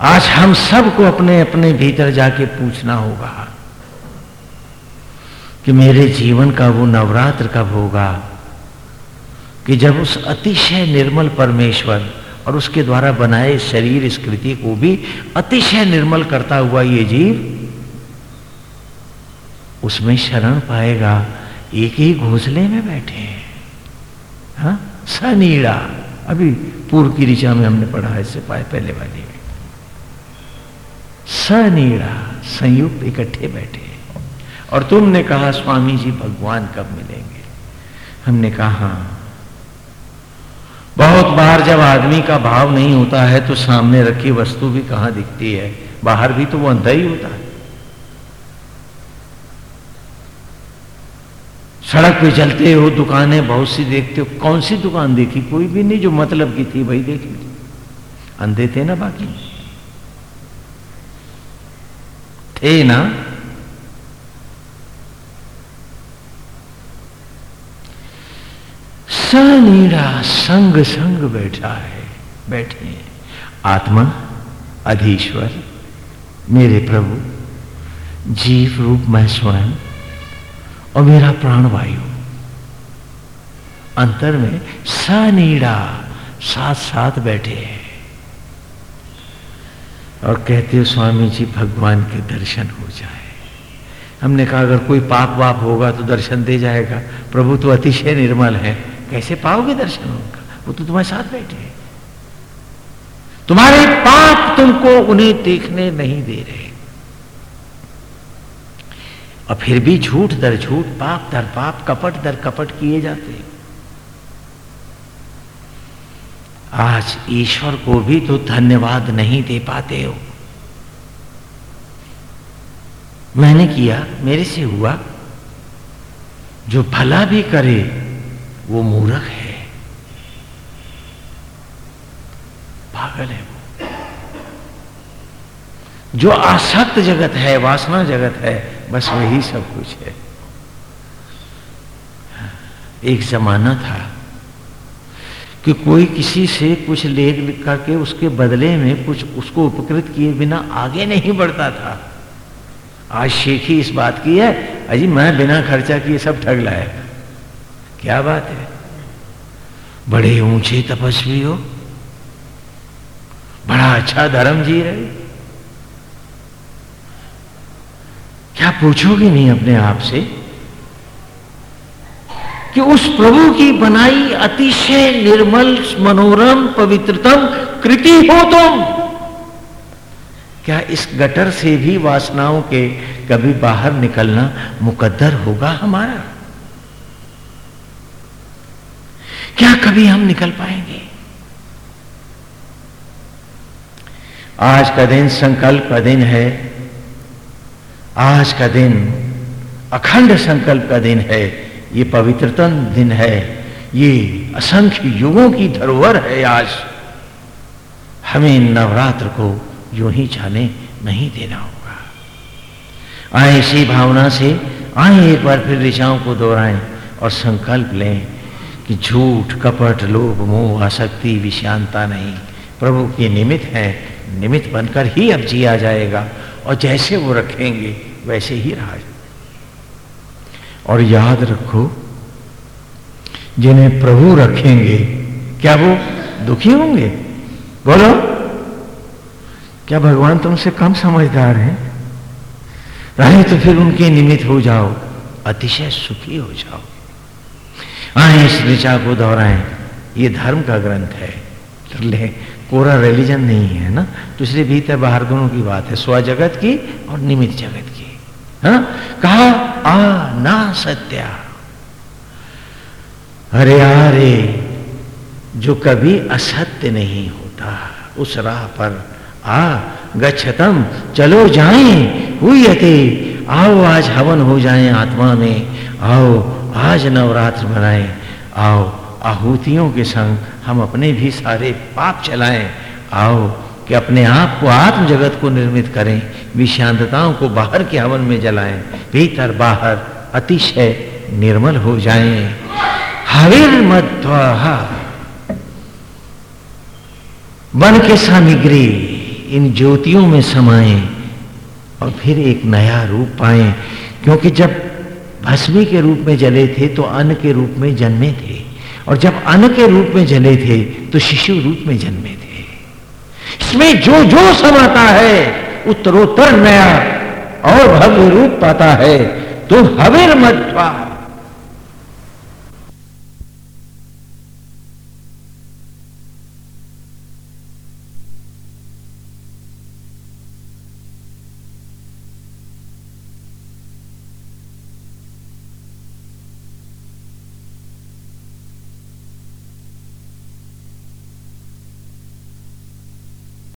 Speaker 1: आज हम सबको अपने अपने भीतर जाके पूछना होगा कि मेरे जीवन का वो नवरात्र कब होगा? कि जब उस अतिशय निर्मल परमेश्वर और उसके द्वारा बनाए शरीर स्कृति को भी अतिशय निर्मल करता हुआ ये जीव, उसमें शरण पाएगा, एक ही घोंसले में बैठे हैं। हाँ? सनीड़ा अभी पूर्व की ऋचा में हमने पढ़ा इससे पाए पहले वाली में। सनीड़ा संयुक्त इकट्ठे बैठे और तुमने कहा, स्वामी जी, भगवान कब मिलेंगे? हमने कहा, बहुत बार जब आदमी का भाव नहीं होता है तो सामने रखी वस्तु भी कहाँ दिखती है? बाहर भी तो वो अंधा ही होता है। सड़क पे चलते हो, दुकानें बहुत सी देखते हो। कौन सी दुकान देखी? कोई भी नहीं जो मतलब की थी, भाई देख अंधे थे ना बाकी? थे ना? सनीड़ा संग संग बैठा है, बैठे आत्मा, अधीश्वर, मेरे प्रभु, जीव रूप मैं स्वयं और मेरा प्राणवायु। अंतर में सनीड़ा साथ साथ बैठे हैं। और कहते हो स्वामी जी भगवान के दर्शन हो जाए। हमने कहा, अगर कोई पाप वाप होगा तो दर्शन दे जाएगा। प्रभु तो अतिशय निर्मल है। कैसे पाओगे दर्शन उनका? वो तो तुम्हारे साथ बैठे हैं। तुम्हारे पाप तुमको उन्हें देखने नहीं दे रहे। और फिर भी झूठ दर झूठ, पाप दर पाप, कपट दर कपट किए जाते हैं। आज ईश्वर को भी तो धन्यवाद नहीं दे पाते हो। मैंने किया, मेरे से हुआ। जो भला भी करे, वो मूर्ख है। पागल है वो। जो आसक्त जगत है, वासना जगत है बस वही सब कुछ है। एक जमाना था कि कोई किसी से कुछ ले करके उसके बदले में कुछ उसको उपकृत किए बिना आगे नहीं बढ़ता था। आज शेखी इस बात की है, अजी मैं बिना खर्चा किए सब ठग लाएगा क्या बात है? बड़े ऊँचे तपस्वी हो। बड़ा अच्छा धर्म जी रहे क्या पूछोगे नहीं अपने आप से? कि उस प्रभु की बनाई अतिशय निर्मल, मनोरम, पवित्रतम कृति हो तुम। क्या इस गटर से भी वासनाओं के कभी बाहर निकलना मुकद्दर होगा हमारा? क्या कभी हम निकल पाएँगे? आज का दिन संकल्प का दिन है। आज का दिन, अखंड संकल्प का दिन है। ये पवित्रतम दिन है। ये असंख्य युगों की धरोहर है आज। हमें नवरात्र को यूँ ही जाने नहीं देना होगा। आए इसी भावना से, आए एक बार फिर ऋषाओं को दोहराएँ और संकल्प लें कि झूठ, कपट, लोभ, मोह, आसक्ति, विषांता नहीं। प्रभु के निमित्त है, निमित्त बनकर ही अब जिया जाएगा। और जैसे वो रखेंगे, वैसे ही रहा और याद रखो, जिन्हें प्रभु रखेंगे, क्या वो दुखी होंगे? बोलो, क्या भगवान तुमसे कम समझदार हैं? रहे तो फिर उनके निमित्त हो जाओ, अतिशय सुखी हो जाओ। आए इस ऋचा को दोहराएँ, ये धर्म का ग्रंथ है। ले कोरा रिलीजन नहीं है ना? तो इसलिए भीतर बाहर दोनों की बात है, स्व जगत की और निमित्त जगत की। हा? कहा, आ ना सत्या। अरे अरे जो कभी असत्य नहीं होता, उस राह पर आ, गच्छतम, चलो जाएँ हुई आओ आज हवन हो जाएँ आत्मा में, आओ आज नवरात्र मनाएँ, आओ आहूतियों के संग हम अपने भी सारे पाप चलाएँ। आओ कि अपने आप को आत्म जगत को निर्मित करें, विषांतताओं को बाहर के हवन में जलाएँ, भीतर बाहर अतिशय निर्मल हो जाएँ। हविर मध्वा बन के सामग्री इन ज्योतियों में समाएँ और फिर एक नया रूप पाएँ, क्योंकि जब भस्मी के रूप में जले थे तो अन्न के रूप में जन्मे थे। और जब अन्न के रूप में जने थे तो शिशु रूप में जन्मे थे। इसमें जो जो समाता है, उत्तरोत्तर नया और भव्य रूप पाता है तो हवेर मध्वा।